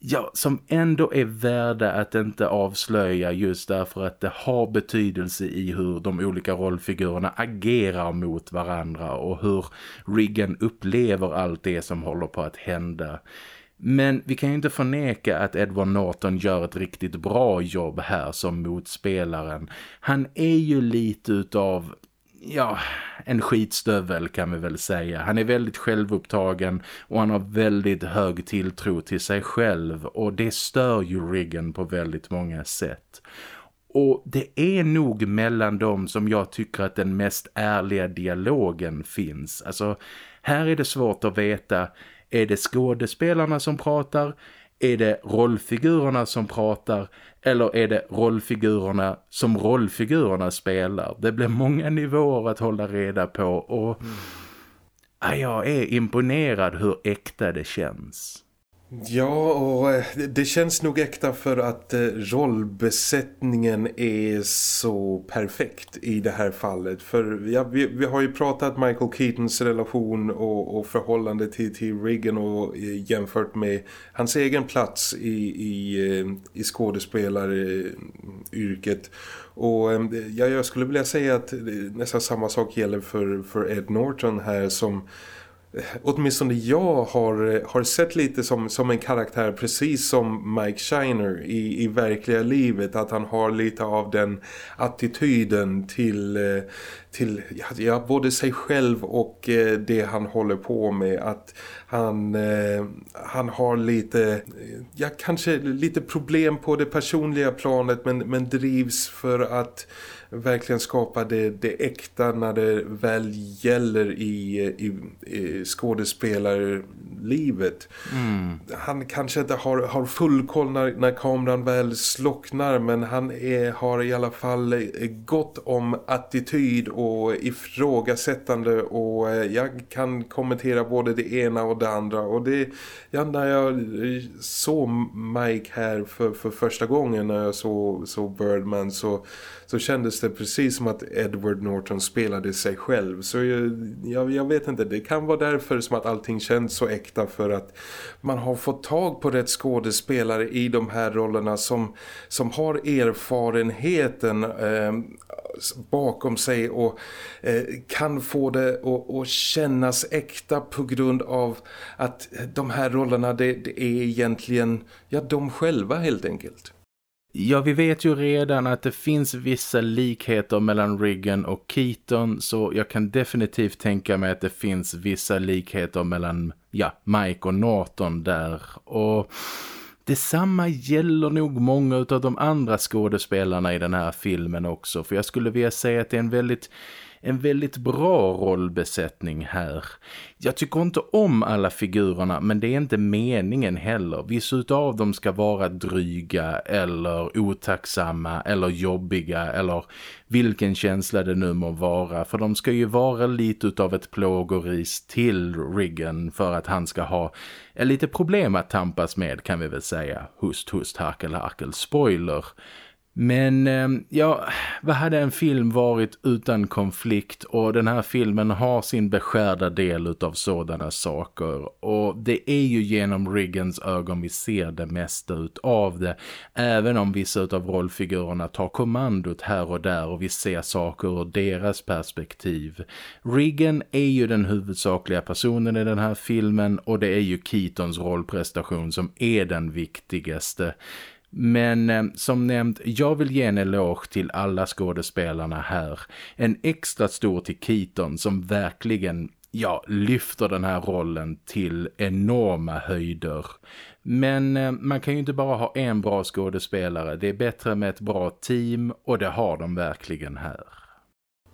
ja, som ändå är värda att inte avslöja just därför att det har betydelse i hur de olika rollfigurerna agerar mot varandra och hur Riggen upplever allt det som håller på att hända. Men vi kan ju inte förneka att Edward Norton gör ett riktigt bra jobb här som motspelaren. Han är ju lite utav ja, en skitstövel kan vi väl säga. Han är väldigt självupptagen och han har väldigt hög tilltro till sig själv och det stör ju Riggen på väldigt många sätt. Och det är nog mellan dem som jag tycker att den mest ärliga dialogen finns. Alltså, här är det svårt att veta, är det skådespelarna som pratar? Är det rollfigurerna som pratar? Eller är det rollfigurerna som rollfigurerna spelar? Det blir många nivåer att hålla reda på och mm. jag är imponerad hur äkta det känns.
Ja, och eh, det känns nog äkta för att eh, rollbesättningen är så perfekt i det här fallet. För ja, vi, vi har ju pratat Michael Keatons relation och, och förhållande till, till Reagan och eh, jämfört med hans egen plats i, i, i skådespelaryrket. Och ja, jag skulle vilja säga att nästan samma sak gäller för, för Ed Norton här som åtminstone jag har, har sett lite som, som en karaktär precis som Mike Shiner i, i verkliga livet. Att han har lite av den attityden till, eh, till ja, både sig själv och eh, det han håller på med. Att han, eh, han har lite ja, kanske lite problem på det personliga planet men, men drivs för att verkligen skapa det, det äkta när det väl gäller i, i, i skådespelarlivet. Mm. Han kanske inte har, har full koll när, när kameran väl slocknar men han är, har i alla fall gott om attityd och ifrågasättande och eh, jag kan kommentera både det ena och det andra och det, ja, när jag såg Mike här för, för första gången när jag såg, såg Birdman så så kändes det precis som att Edward Norton spelade sig själv. Så jag, jag, jag, vet inte, det kan vara därför som att allting känns så äkta för att man har fått tag på rätt skådespelare i de här rollerna som, som har erfarenheten eh, bakom sig och eh, kan få det att kännas äkta på grund av att de här rollerna det, det är egentligen ja, de själva helt enkelt.
Ja, vi vet ju redan att det finns vissa likheter mellan Riggen och Keaton så jag kan definitivt tänka mig att det finns vissa likheter mellan ja, Mike och Norton där. Och detsamma gäller nog många av de andra skådespelarna i den här filmen också för jag skulle vilja säga att det är en väldigt en väldigt bra rollbesättning här. Jag tycker inte om alla figurerna men det är inte meningen heller. Vissa av dem ska vara dryga eller otacksamma eller jobbiga eller vilken känsla det nu må vara. För de ska ju vara lite av ett plågoris till Riggen för att han ska ha lite problem att tampas med kan vi väl säga. Hust, hust, harkel, harkel, spoiler. Men ehm, ja, vad hade en film varit utan konflikt? Och den här filmen har sin beskärda del av sådana saker. Och det är ju genom Riggans ögon vi ser det mesta av det. Även om vissa av rollfigurerna tar kommandot här och där och vi ser saker ur deras perspektiv. Riggan är ju den huvudsakliga personen i den här filmen och det är ju Keatons rollprestation som är den viktigaste men eh, som nämnt, jag vill ge en eloge till alla skådespelarna här. En extra stor till Keaton som verkligen ja, lyfter den här rollen till enorma höjder. Men eh, man kan ju inte bara ha en bra skådespelare. Det är bättre med ett bra team och det har de verkligen här.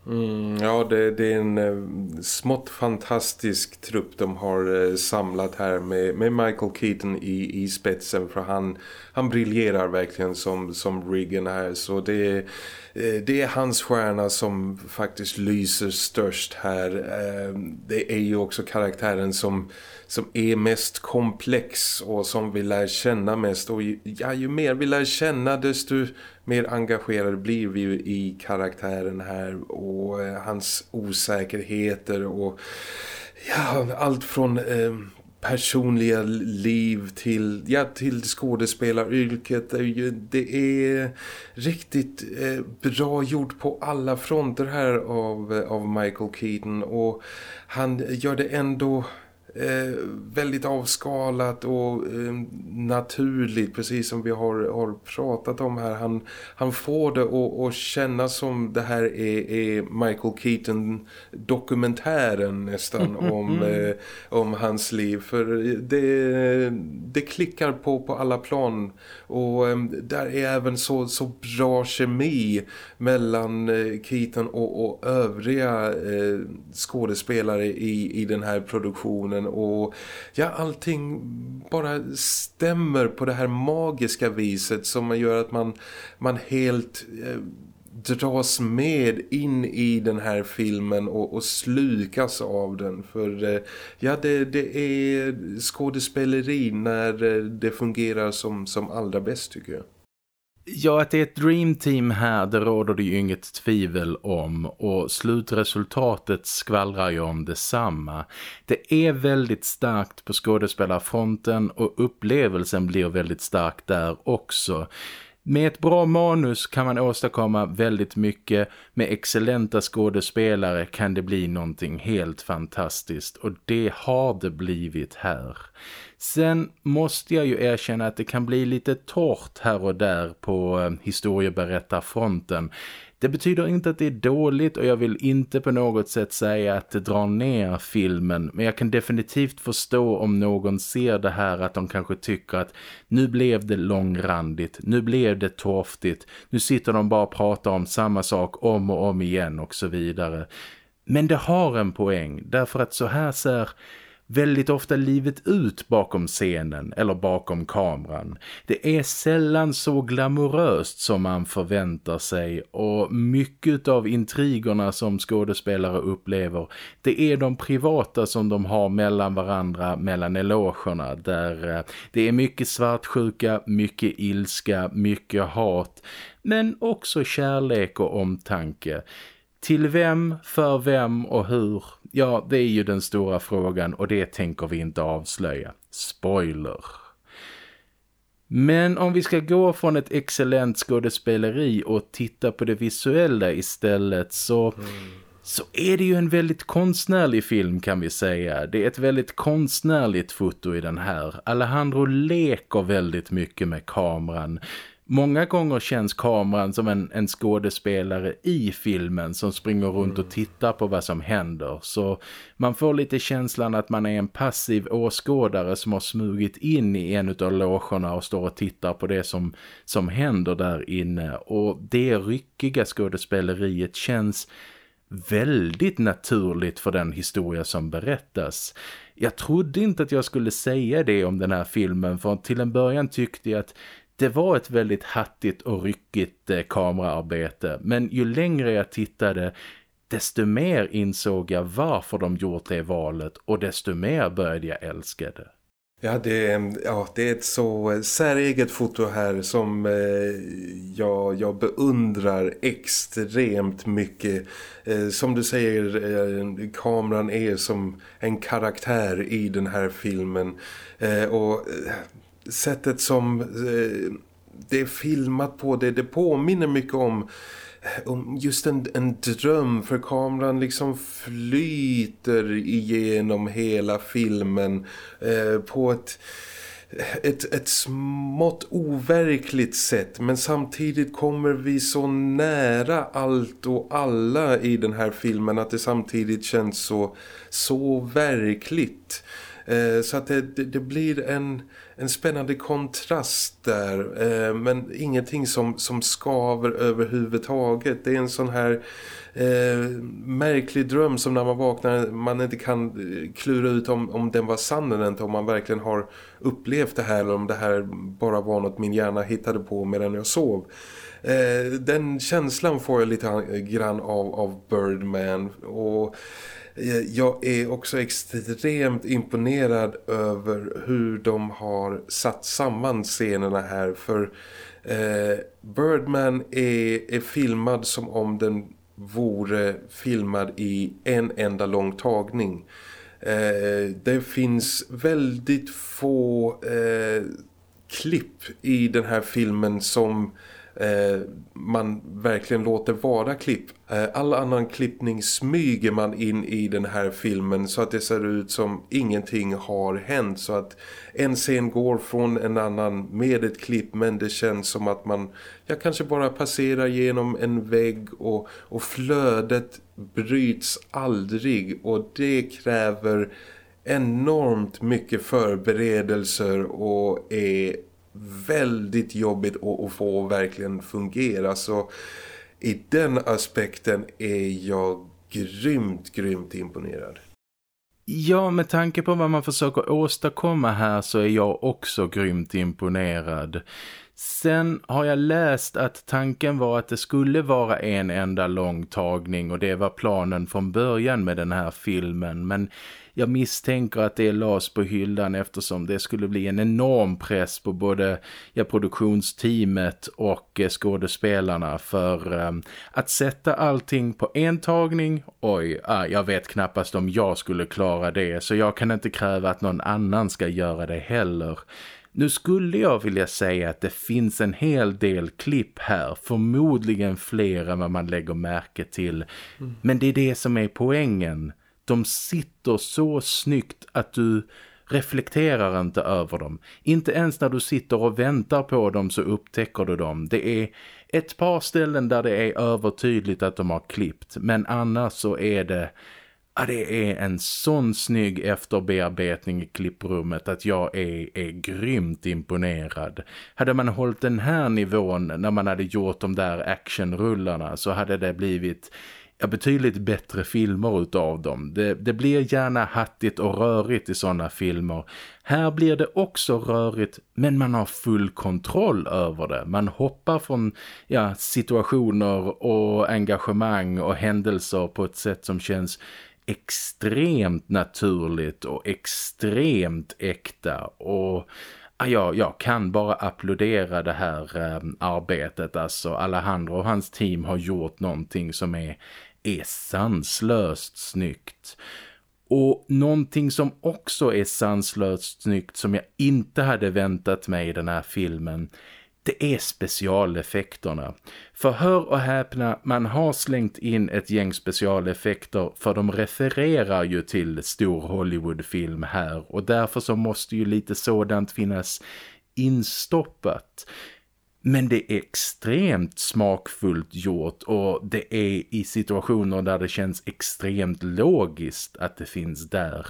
Mm, ja, det, det, är en eh, smått fantastisk trupp de har eh, samlat här med, med Michael Keaton i, i spetsen för han, han briljerar verkligen som, som Regan här så det, eh, det är hans stjärna som faktiskt lyser störst här. Eh, det är ju också karaktären som som är mest komplex och som vi lär känna mest och ju, ja, ju mer vi lär känna desto mer engagerade blir vi i karaktären här och eh, hans osäkerheter och ja, allt från eh, personliga liv till, ja, till skådespelaryrket. Det är riktigt eh, bra gjort på alla fronter här av, eh, av Michael Keaton och han gör det ändå eh, väldigt avskalat och eh, naturligt precis som vi har, har pratat om här. Han, han får det att, att känna som det här är, är Michael Keaton dokumentären nästan om, eh, om hans liv. För det, det klickar på, på alla plan och eh, där är även så, så bra kemi mellan eh, Keaton och, och övriga eh, skådespelare i, i den här produktionen och ja, allting bara stämmer på det här magiska viset som gör att man, man helt eh, dras med in i den här filmen och, och slukas av den för eh, ja det, det är skådespeleri när eh, det fungerar som, som allra bäst tycker jag.
Ja, att det är ett dreamteam här, det råder det ju inget tvivel om och slutresultatet skvallrar ju om detsamma. Det är väldigt starkt på skådespelarfronten och upplevelsen blir väldigt stark där också. Med ett bra manus kan man åstadkomma väldigt mycket. Med excellenta skådespelare kan det bli någonting helt fantastiskt. Och det har det blivit här. Sen måste jag ju erkänna att det kan bli lite torrt här och där på eh, historieberättarfronten. Det betyder inte att det är dåligt och jag vill inte på något sätt säga att det drar ner filmen. Men jag kan definitivt förstå om någon ser det här att de kanske tycker att nu blev det långrandigt, nu blev det torftigt, nu sitter de bara och pratar om samma sak om och om igen och så vidare. Men det har en poäng därför att så här ser väldigt ofta livet ut bakom scenen eller bakom kameran. Det är sällan så glamoröst som man förväntar sig och mycket av intrigerna som skådespelare upplever det är de privata som de har mellan varandra, mellan elogerna där eh, det är mycket svartsjuka, mycket ilska, mycket hat men också kärlek och omtanke. Till vem, för vem och hur? Ja, det är ju den stora frågan och det tänker vi inte avslöja. Spoiler! Men om vi ska gå från ett excellent skådespeleri och titta på det visuella istället så... Mm. Så är det ju en väldigt konstnärlig film kan vi säga. Det är ett väldigt konstnärligt foto i den här. Alejandro leker väldigt mycket med kameran. Många gånger känns kameran som en, en skådespelare i filmen som springer runt och tittar på vad som händer. Så man får lite känslan att man är en passiv åskådare som har smugit in i en av logerna och står och tittar på det som, som händer där inne. Och det ryckiga skådespeleriet känns väldigt naturligt för den historia som berättas. Jag trodde inte att jag skulle säga det om den här filmen för till en början tyckte jag att det var ett väldigt hattigt och ryckigt eh, kameraarbete men ju längre jag tittade desto mer insåg jag varför de gjort det valet och desto mer började jag älska det.
Ja det, är, ja, det är ett så säreget foto här som eh, jag, jag beundrar extremt mycket. Eh, som du säger, eh, kameran är som en karaktär i den här filmen. Eh, och eh, sättet som eh, det är filmat på det, det påminner mycket om om just en, en dröm för kameran liksom flyter igenom hela filmen eh, på ett, ett, ett smått overkligt sätt. Men samtidigt kommer vi så nära allt och alla i den här filmen att det samtidigt känns så, så verkligt. Eh, så att det, det, det, blir en, en spännande kontrast där. Eh, men ingenting som, som skaver överhuvudtaget. Det är en sån här eh, märklig dröm som när man vaknar man inte kan eh, klura ut om, om den var sann eller inte. Om man verkligen har upplevt det här eller om det här bara var något min hjärna hittade på medan jag sov. Eh, den känslan får jag lite grann av, av Birdman och Eh, jag är också extremt imponerad över hur de har satt samman scenerna här för eh, Birdman är, är filmad som om den vore filmad i en enda lång tagning. Eh, det finns väldigt få eh, klipp i den här filmen som Eh, man verkligen låter vara klipp. Eh, all annan klippning smyger man in i den här filmen så att det ser ut som ingenting har hänt. Så att en scen går från en annan med ett klipp men det känns som att man jag kanske bara passerar genom en vägg och, och flödet bryts aldrig och det kräver enormt mycket förberedelser och är väldigt jobbigt att, få verkligen fungera så i den aspekten är jag grymt, grymt imponerad.
Ja, med tanke på vad man försöker åstadkomma här så är jag också grymt imponerad. Sen har jag läst att tanken var att det skulle vara en enda lång tagning och det var planen från början med den här filmen. Men jag misstänker att det lades på hyllan eftersom det skulle bli en enorm press på både ja, produktionsteamet och eh, skådespelarna för eh, att sätta allting på en tagning. Oj, ah, jag vet knappast om jag skulle klara det så jag kan inte kräva att någon annan ska göra det heller. Nu skulle jag vilja säga att det finns en hel del klipp här, förmodligen fler än vad man lägger märke till. Mm. Men det är det som är poängen. De sitter så snyggt att du reflekterar inte över dem. Inte ens när du sitter och väntar på dem så upptäcker du dem. Det är ett par ställen där det är övertydligt att de har klippt. Men annars så är det... Ja, det är en sån snygg efterbearbetning i klipprummet att jag är, är grymt imponerad. Hade man hållit den här nivån när man hade gjort de där actionrullarna så hade det blivit ja, betydligt bättre filmer utav dem. Det, det blir gärna hattigt och rörigt i sådana filmer. Här blir det också rörigt men man har full kontroll över det. Man hoppar från ja, situationer och engagemang och händelser på ett sätt som känns extremt naturligt och extremt äkta och ja, jag kan bara applådera det här eh, arbetet. Alltså Alejandro och hans team har gjort någonting som är, är sanslöst snyggt. Och någonting som också är sanslöst snyggt som jag inte hade väntat mig i den här filmen det är specialeffekterna. För hör och häpna, man har slängt in ett gäng specialeffekter för de refererar ju till stor Hollywoodfilm här och därför så måste ju lite sådant finnas instoppat. Men det är extremt smakfullt gjort och det är i situationer där det känns extremt logiskt att det finns där.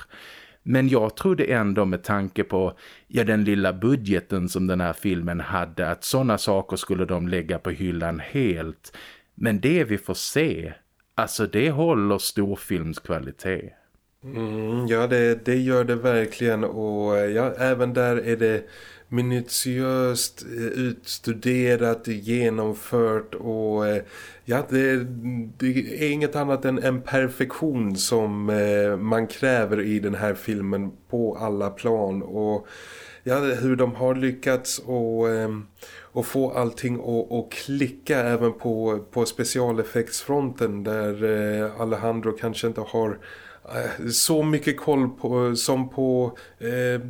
Men jag trodde ändå med tanke på ja, den lilla budgeten som den här filmen hade att sådana saker skulle de lägga på hyllan helt. Men det vi får se, alltså det håller storfilmskvalitet.
Mm, ja, det, det gör det verkligen och ja, även där är det minutiöst eh, utstuderat, genomfört och eh, ja, det, det, är inget annat än en perfektion som eh, man kräver i den här filmen på alla plan och ja, hur de har lyckats och, och få allting att, att klicka även på, på specialeffektsfronten där Alejandro kanske inte har Eh, Eh, så mycket koll på, som på, eh,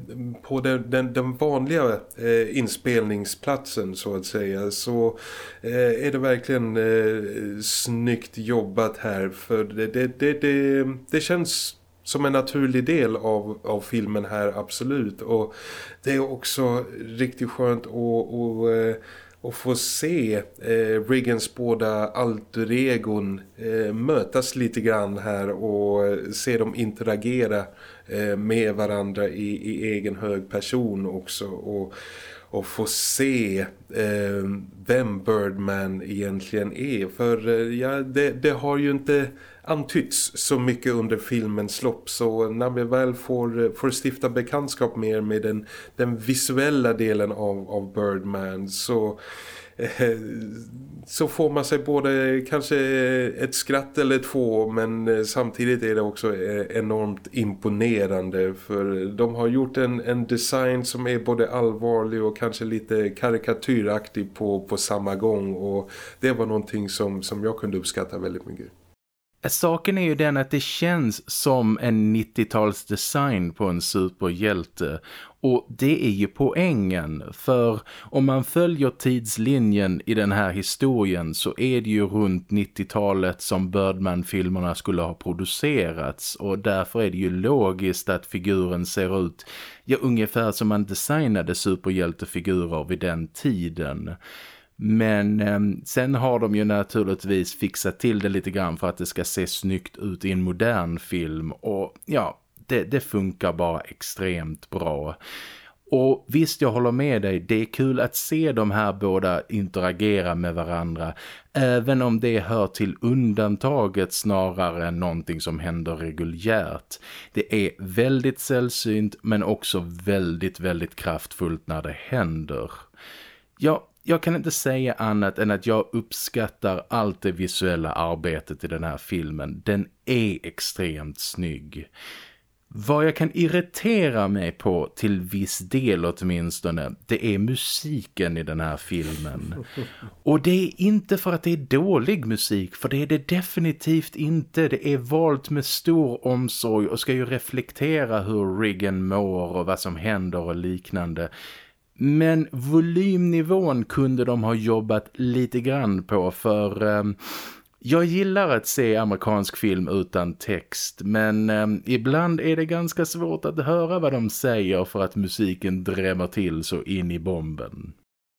på den, den, den vanliga eh, inspelningsplatsen så att säga så eh, är det verkligen eh, snyggt jobbat här. För det, det, det, det, det känns som en naturlig del av, av filmen här absolut. Och det är också riktigt skönt att, att, eh, och få se eh, Riggins båda alter egon eh, mötas lite grann här och eh, se dem interagera eh, med varandra i, i egen hög person också. Och och få se eh, vem Birdman egentligen är. För eh, ja, det, det, har ju inte antytts så mycket under filmens lopp. Så när vi väl får, eh, får stifta bekantskap mer med den, den visuella delen av, av Birdman så Eh, så får man sig både kanske ett skratt eller två men eh, samtidigt är det också eh, enormt imponerande för de har gjort en, en design som är både allvarlig och kanske lite karikatyraktig på, på samma gång och det var någonting som, som jag kunde uppskatta väldigt mycket.
Saken är ju den att det känns som en 90-talsdesign på en superhjälte och det är ju poängen för om man följer tidslinjen i den här historien så är det ju runt 90-talet som Birdman-filmerna skulle ha producerats och därför är det ju logiskt att figuren ser ut ja, ungefär som man designade superhjältefigurer vid den tiden. Men eh, sen har de ju naturligtvis fixat till det lite grann för att det ska se snyggt ut i en modern film. Och ja, det, det funkar bara extremt bra. Och visst, jag håller med dig. Det är kul att se de här båda interagera med varandra. Även om det hör till undantaget snarare än någonting som händer reguljärt. Det är väldigt sällsynt men också väldigt, väldigt kraftfullt när det händer. Ja, jag kan inte säga annat än att jag uppskattar allt det visuella arbetet i den här filmen. Den är extremt snygg. Vad jag kan irritera mig på till viss del åtminstone, det är musiken i den här filmen. Och det är inte för att det är dålig musik, för det är det definitivt inte. Det är valt med stor omsorg och ska ju reflektera hur Riggen mår och vad som händer och liknande. Men volymnivån kunde de ha jobbat lite grann på för eh, jag gillar att se amerikansk film utan text men eh, ibland är det ganska svårt att höra vad de säger för att musiken drämmer till så in i bomben.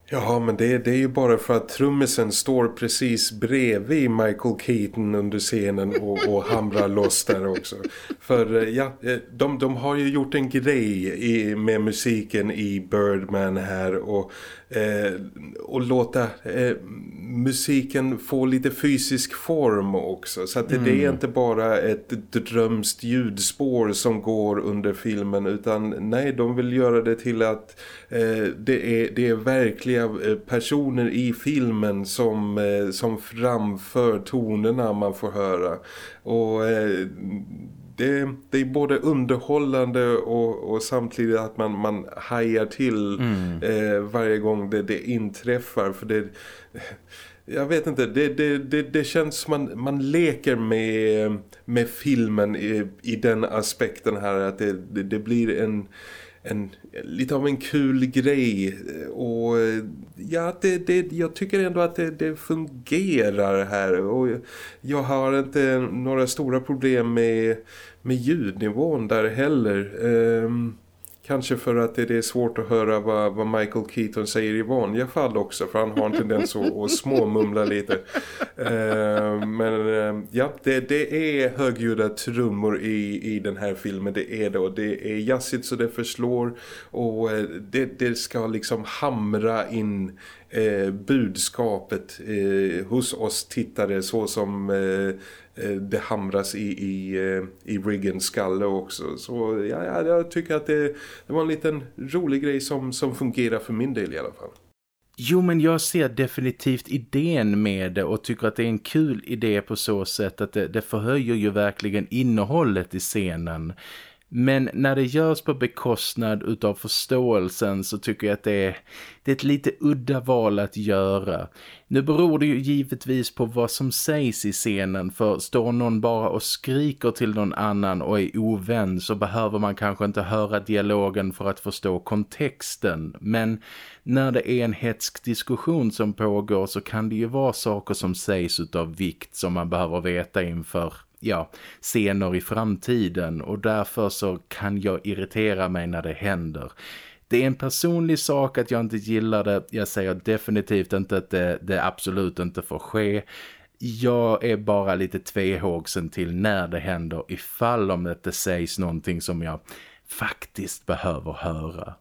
Ja, men det, det är ju bara för att trummisen står precis bredvid Michael Keaton under scenen och, och hamrar loss där också. För eh, ja, eh, de, de har ju gjort en grej i, med musiken i Birdman här och eh, och låta eh, musiken få lite fysisk form också. Så att det, mm. det är inte bara ett drömst ljudspår som går under filmen utan nej, de vill göra det till att eh, det, är, det är verkliga eh, personer i filmen som, eh, som framför tonerna man får höra. Och eh, det, det är både underhållande och, och samtidigt att man, man hajar till mm. eh, varje gång det, det inträffar för det jag vet inte, det, det, det, det känns som man, man leker med, med filmen i, i den aspekten här att det, det, det blir en en, lite av en kul grej och ja, det, det, jag tycker ändå att det, det fungerar här och jag har inte några stora problem med, med ljudnivån där heller. Um, Kanske för att det är svårt att höra vad, vad Michael Keaton säger i vanliga fall också. För han har en tendens att, att småmumla lite. Uh, men uh, ja, det, det är högljudda trummor i, i den här filmen. Det är det. Och det är jassigt så det förslår. Och uh, det, det ska liksom hamra in eh, budskapet eh, hos oss tittare så som eh, eh det hamras i, i, eh, i Riggens skalle också. Så ja, jag tycker att det, det var en liten rolig grej som, som fungerar för min del i alla fall.
Jo men jag ser definitivt idén med det och tycker att det är en kul idé på så sätt att det, det förhöjer ju verkligen innehållet i scenen. Men när det görs på bekostnad utav förståelsen så tycker jag att det är, det är ett lite udda val att göra. Nu beror det ju givetvis på vad som sägs i scenen för står någon bara och skriker till någon annan och är ovän så behöver man kanske inte höra dialogen för att förstå kontexten. Men när det är en hetsk diskussion som pågår så kan det ju vara saker som sägs utav vikt som man behöver veta inför ja, scener i framtiden och därför så kan jag irritera mig när det händer. Det är en personlig sak att jag inte gillar det. Jag säger definitivt inte att det, det absolut inte får ske. Jag är bara lite tvehågsen till när det händer ifall om det inte sägs någonting som jag faktiskt behöver höra.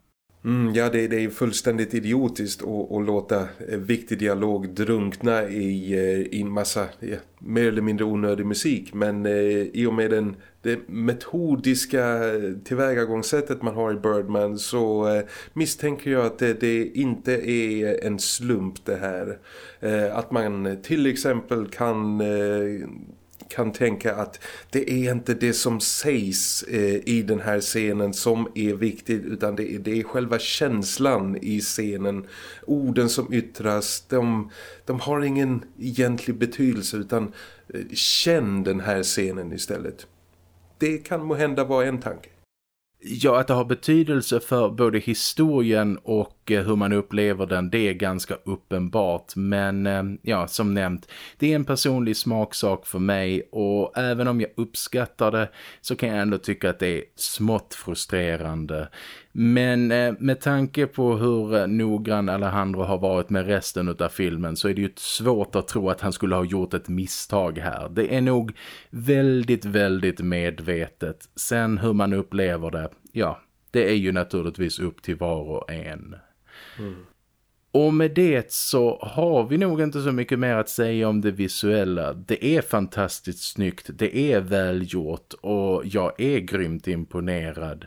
Mm, ja, det, det, är fullständigt idiotiskt att, att låta eh, viktig dialog drunkna i, eh, i en massa ja, mer eller mindre onödig musik. Men eh, i och med den, det metodiska tillvägagångssättet man har i Birdman så eh, misstänker jag att det, det, inte är en slump det här. Eh, att man till exempel kan eh, kan tänka att det är inte det som sägs eh, i den här scenen som är viktigt utan det är, det är själva känslan i scenen. Orden som yttras, de, de har ingen egentlig betydelse utan eh, känn den här scenen istället. Det kan må hända vara en tanke.
Ja, att det har betydelse för både historien och eh, hur man upplever den, det är ganska uppenbart. Men eh, ja, som nämnt, det är en personlig smaksak för mig och även om jag uppskattar det så kan jag ändå tycka att det är smått frustrerande. Men eh, med tanke på hur eh, noggrann Alejandro har varit med resten av filmen så är det ju svårt att tro att han skulle ha gjort ett misstag här. Det är nog väldigt, väldigt medvetet. Sen hur man upplever det, ja, det är ju naturligtvis upp till var och en. Mm. Och med det så har vi nog inte så mycket mer att säga om det visuella. Det är fantastiskt snyggt, det är välgjort och jag är grymt imponerad.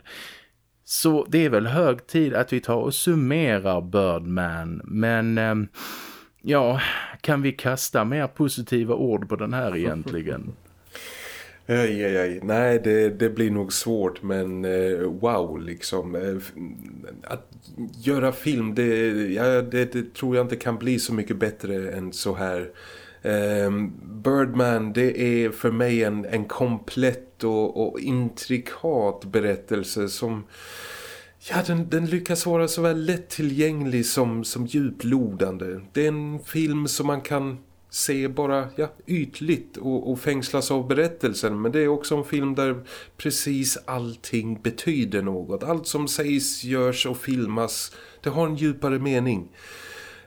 Så det är väl hög tid att vi tar och summerar Birdman. Men eh, ja, kan vi kasta mer positiva ord på den här egentligen?
Ej, ej, ej. Nej, det, det blir nog svårt men eh, wow liksom. Eh, att göra film, det, ja, det, det, tror jag inte kan bli så mycket bättre än så här. Ehm, Birdman, det är för mig en, en komplett och, och intrikat berättelse som... Ja, den, den lyckas vara såväl lättillgänglig som, som djuplodande. Det är en film som man kan se bara ja, ytligt och, och fängslas av berättelsen. Men det är också en film där precis allting betyder något. Allt som sägs, görs och filmas, det har en djupare mening.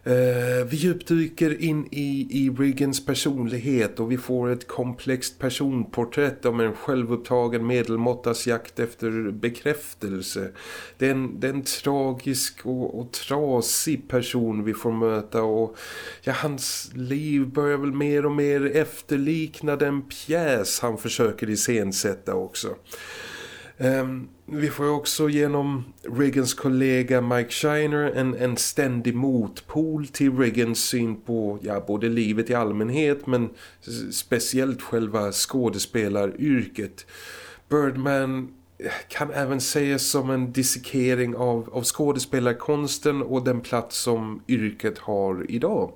Eh, vi djupdyker in i, i Riggins personlighet och vi får ett komplext personporträtt om en självupptagen medelmåttas jakt efter bekräftelse. Det är en, det är en tragisk och, och trasig person vi får möta och ja, hans liv börjar väl mer och mer efterlikna den pjäs han försöker iscensätta också. Um, vi får också genom Reagans kollega Mike Shiner en, en ständig motpol till Reagans syn på ja, både livet i allmänhet men speciellt själva skådespelaryrket. Birdman eh, kan även sägas som en dissekering av, av skådespelarkonsten och den plats som yrket har idag.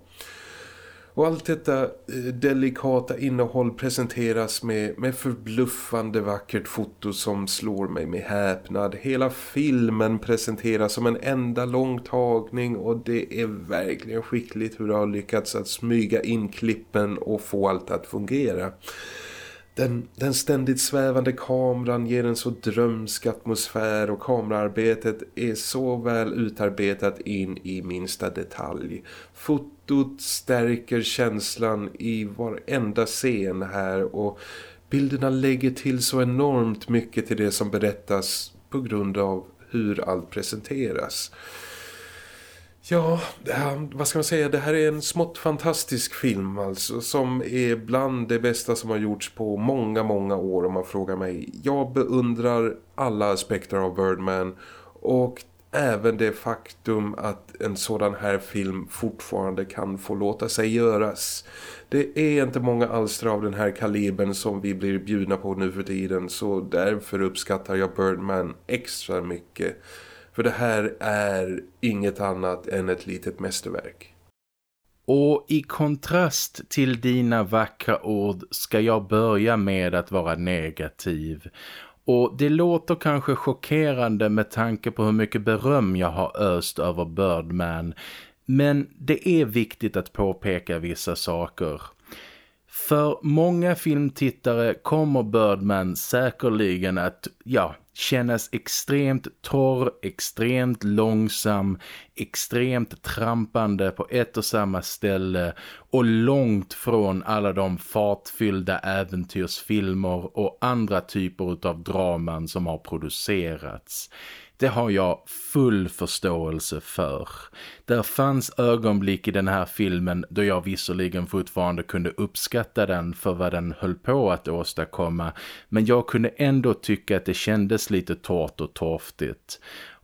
Och allt detta eh, delikata innehåll presenteras med, med förbluffande vackert foto som slår mig med häpnad. Hela filmen presenteras som en enda lång tagning och det är verkligen skickligt hur det har lyckats att smyga in klippen och få allt att fungera. Den, den ständigt svävande kameran ger en så drömsk atmosfär och kamerarbetet är så väl utarbetat in i minsta detalj. Fotot stärker känslan i varenda scen här och bilderna lägger till så enormt mycket till det som berättas på grund av hur allt presenteras. Ja, här, vad ska man säga? Det här är en smått fantastisk film alltså som är bland det bästa som har gjorts på många, många år om man frågar mig. Jag beundrar alla aspekter av Birdman och även det faktum att en sådan här film fortfarande kan få låta sig göras. Det är inte många alster av den här kalibern som vi blir bjudna på nu för tiden så därför uppskattar jag Birdman extra mycket. För det här är inget annat än ett litet mästerverk.
Och i kontrast till dina vackra ord ska jag börja med att vara negativ. Och det låter kanske chockerande med tanke på hur mycket beröm jag har öst över Birdman. Men det är viktigt att påpeka vissa saker. För många filmtittare kommer Birdman säkerligen att, ja, kännas extremt torr, extremt långsam, extremt trampande på ett och samma ställe och långt från alla de fartfyllda äventyrsfilmer och andra typer av draman som har producerats. Det har jag full förståelse för. Där fanns ögonblick i den här filmen då jag visserligen fortfarande kunde uppskatta den för vad den höll på att åstadkomma. Men jag kunde ändå tycka att det kändes lite torrt och torftigt.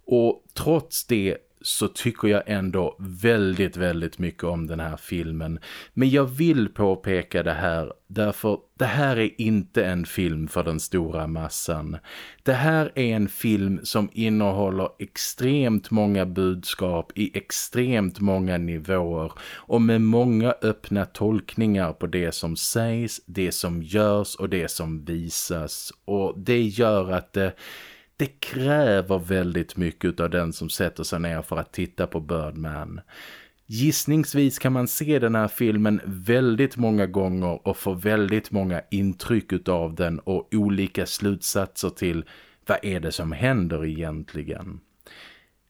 Och trots det så tycker jag ändå väldigt, väldigt mycket om den här filmen. Men jag vill påpeka det här därför det här är inte en film för den stora massan. Det här är en film som innehåller extremt många budskap i extremt många nivåer och med många öppna tolkningar på det som sägs, det som görs och det som visas. Och det gör att det det kräver väldigt mycket av den som sätter sig ner för att titta på Birdman. Gissningsvis kan man se den här filmen väldigt många gånger och få väldigt många intryck av den och olika slutsatser till vad är det som händer egentligen.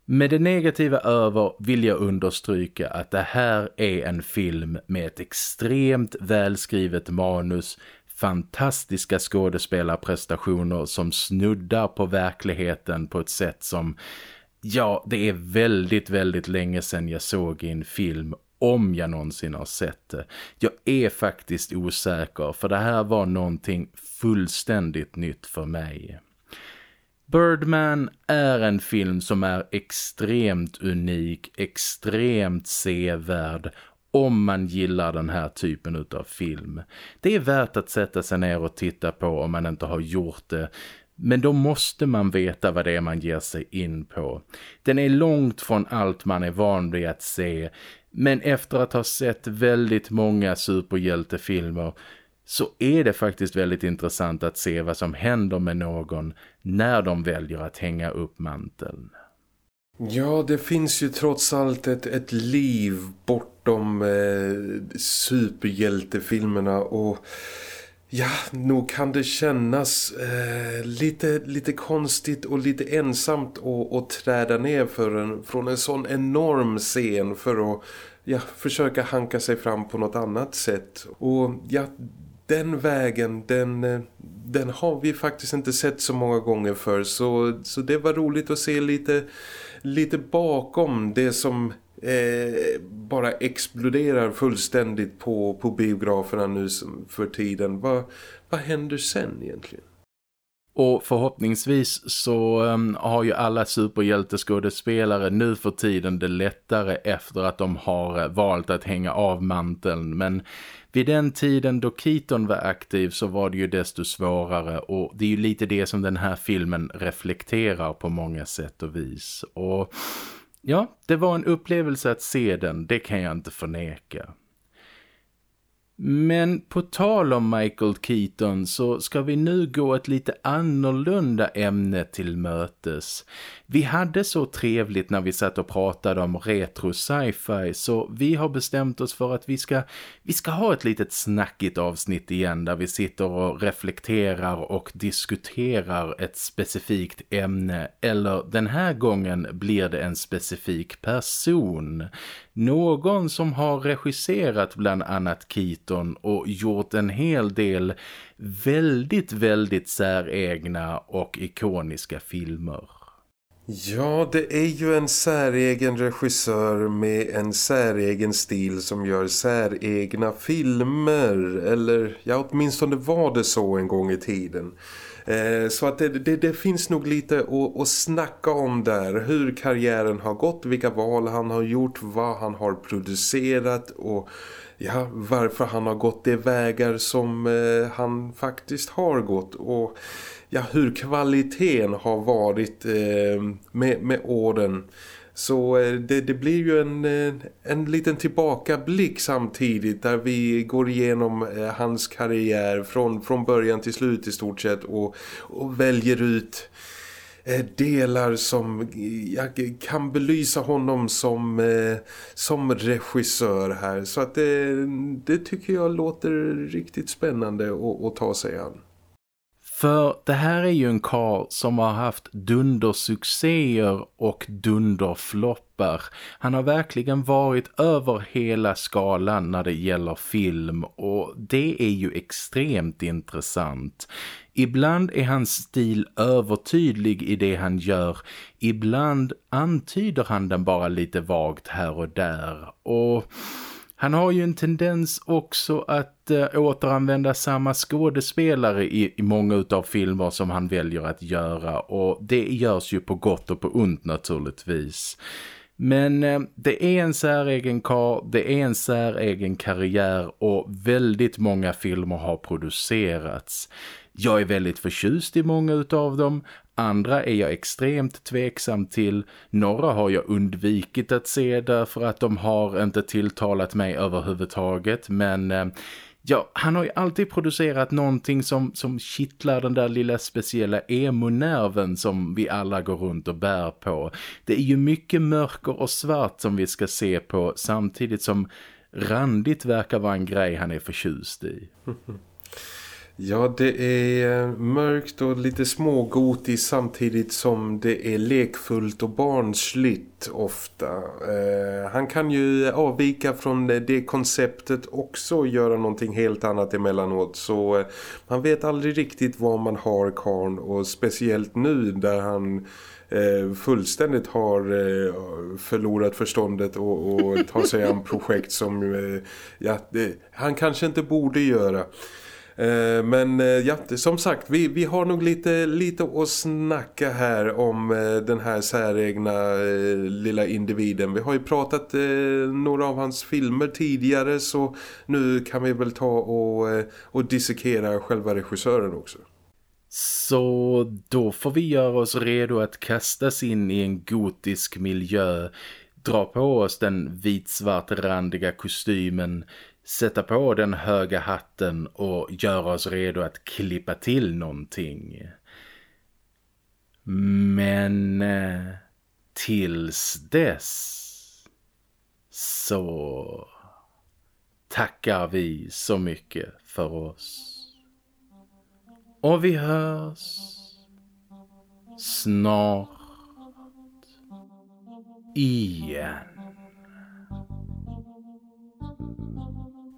Med det negativa över vill jag understryka att det här är en film med ett extremt välskrivet manus fantastiska skådespelarprestationer som snuddar på verkligheten på ett sätt som, ja, det är väldigt, väldigt länge sedan jag såg i en film om jag någonsin har sett det. Jag är faktiskt osäker för det här var någonting fullständigt nytt för mig. Birdman är en film som är extremt unik, extremt sevärd om man gillar den här typen av film. Det är värt att sätta sig ner och titta på om man inte har gjort det. Men då måste man veta vad det är man ger sig in på. Den är långt från allt man är van vid att se. Men efter att ha sett väldigt många superhjältefilmer så är det faktiskt väldigt intressant att se vad som händer med någon när de väljer att hänga upp manteln.
Ja, det finns ju trots allt ett, ett liv bortom eh, superhjältefilmerna och ja, nog kan det kännas eh, lite, lite konstigt och lite ensamt att, att träda ner för en, från en sån enorm scen för att ja, försöka hanka sig fram på något annat sätt. Och ja, den vägen, den, eh, den har vi faktiskt inte sett så många gånger för så, så det var roligt att se lite lite bakom det som eh, bara exploderar fullständigt på, på biograferna nu för tiden. Vad, vad händer sen egentligen?
Och förhoppningsvis så um, har ju alla superhjälteskådespelare nu för tiden det lättare efter att de har eh, valt att hänga av manteln. Men vid den tiden då Keaton var aktiv så var det ju desto svårare och det är ju lite det som den här filmen reflekterar på många sätt och vis. Och ja, det var en upplevelse att se den, det kan jag inte förneka. Men på tal om Michael Keaton så ska vi nu gå ett lite annorlunda ämne till mötes. Vi hade så trevligt när vi satt och pratade om retro sci-fi så vi har bestämt oss för att vi ska, vi ska ha ett litet snackigt avsnitt igen där vi sitter och reflekterar och diskuterar ett specifikt ämne eller den här gången blir det en specifik person. Någon som har regisserat bland annat Keaton och gjort en hel del väldigt, väldigt säregna och ikoniska filmer.
Ja, det är ju en säregen regissör med en säregen stil som gör säregna filmer. Eller ja, åtminstone var det så en gång i tiden. Eh, så att det, det, det, finns nog lite att, att snacka om där. Hur karriären har gått, vilka val han har gjort, vad han har producerat och ja, varför han har gått de vägar som eh, han faktiskt har gått. Och ja, hur kvaliteten har varit eh, med, med åren. Så eh, det, det, blir ju en, eh, en liten tillbakablick samtidigt där vi går igenom eh, hans karriär från, från början till slut i stort sett och, och väljer ut Eh, delar som jag kan belysa honom som, eh, som regissör här. Så att det, det tycker jag låter riktigt spännande att, att ta sig an.
För det här är ju en karl som har haft dundersuccéer och dunderfloppar. Han har verkligen varit över hela skalan när det gäller film och det är ju extremt intressant. Ibland är hans stil övertydlig i det han gör. Ibland antyder han den bara lite vagt här och där. Och han har ju en tendens också att eh, återanvända samma skådespelare i, i många av filmer som han väljer att göra. Och det görs ju på gott och på ont naturligtvis. Men eh, det är en säregen kar, det är en säregen karriär och väldigt många filmer har producerats. Jag är väldigt förtjust i många utav dem. Andra är jag extremt tveksam till. Några har jag undvikit att se därför att de har inte tilltalat mig överhuvudtaget. Men eh, ja, han har ju alltid producerat någonting som, som kittlar den där lilla speciella emo-nerven som vi alla går runt och bär på. Det är ju mycket mörker och svart som vi ska se på samtidigt som randigt verkar vara en grej han är förtjust i.
Ja, det är eh, mörkt och lite smågotiskt samtidigt som det är lekfullt och barnsligt ofta. Eh, han kan ju avvika från eh, det konceptet också och göra någonting helt annat emellanåt. Så eh, man vet aldrig riktigt vad man har Karn och speciellt nu där han eh, fullständigt har eh, förlorat förståndet och, och tar sig an projekt som eh, ja, det, han kanske inte borde göra. Eh, men eh, ja, som sagt, vi, vi har nog lite, lite att snacka här om eh, den här säregna lilla individen. Vi har ju pratat några av hans filmer tidigare så nu kan vi väl ta och, och dissekera själva regissören också.
Så då får vi göra oss redo att kastas in i en gotisk miljö, dra på oss den vitsvartrandiga kostymen, sätta på den höga hatten och göra oss redo att klippa till någonting. Men eh, tills dess så tackar vi så mycket för oss. Och vi hörs snart igen.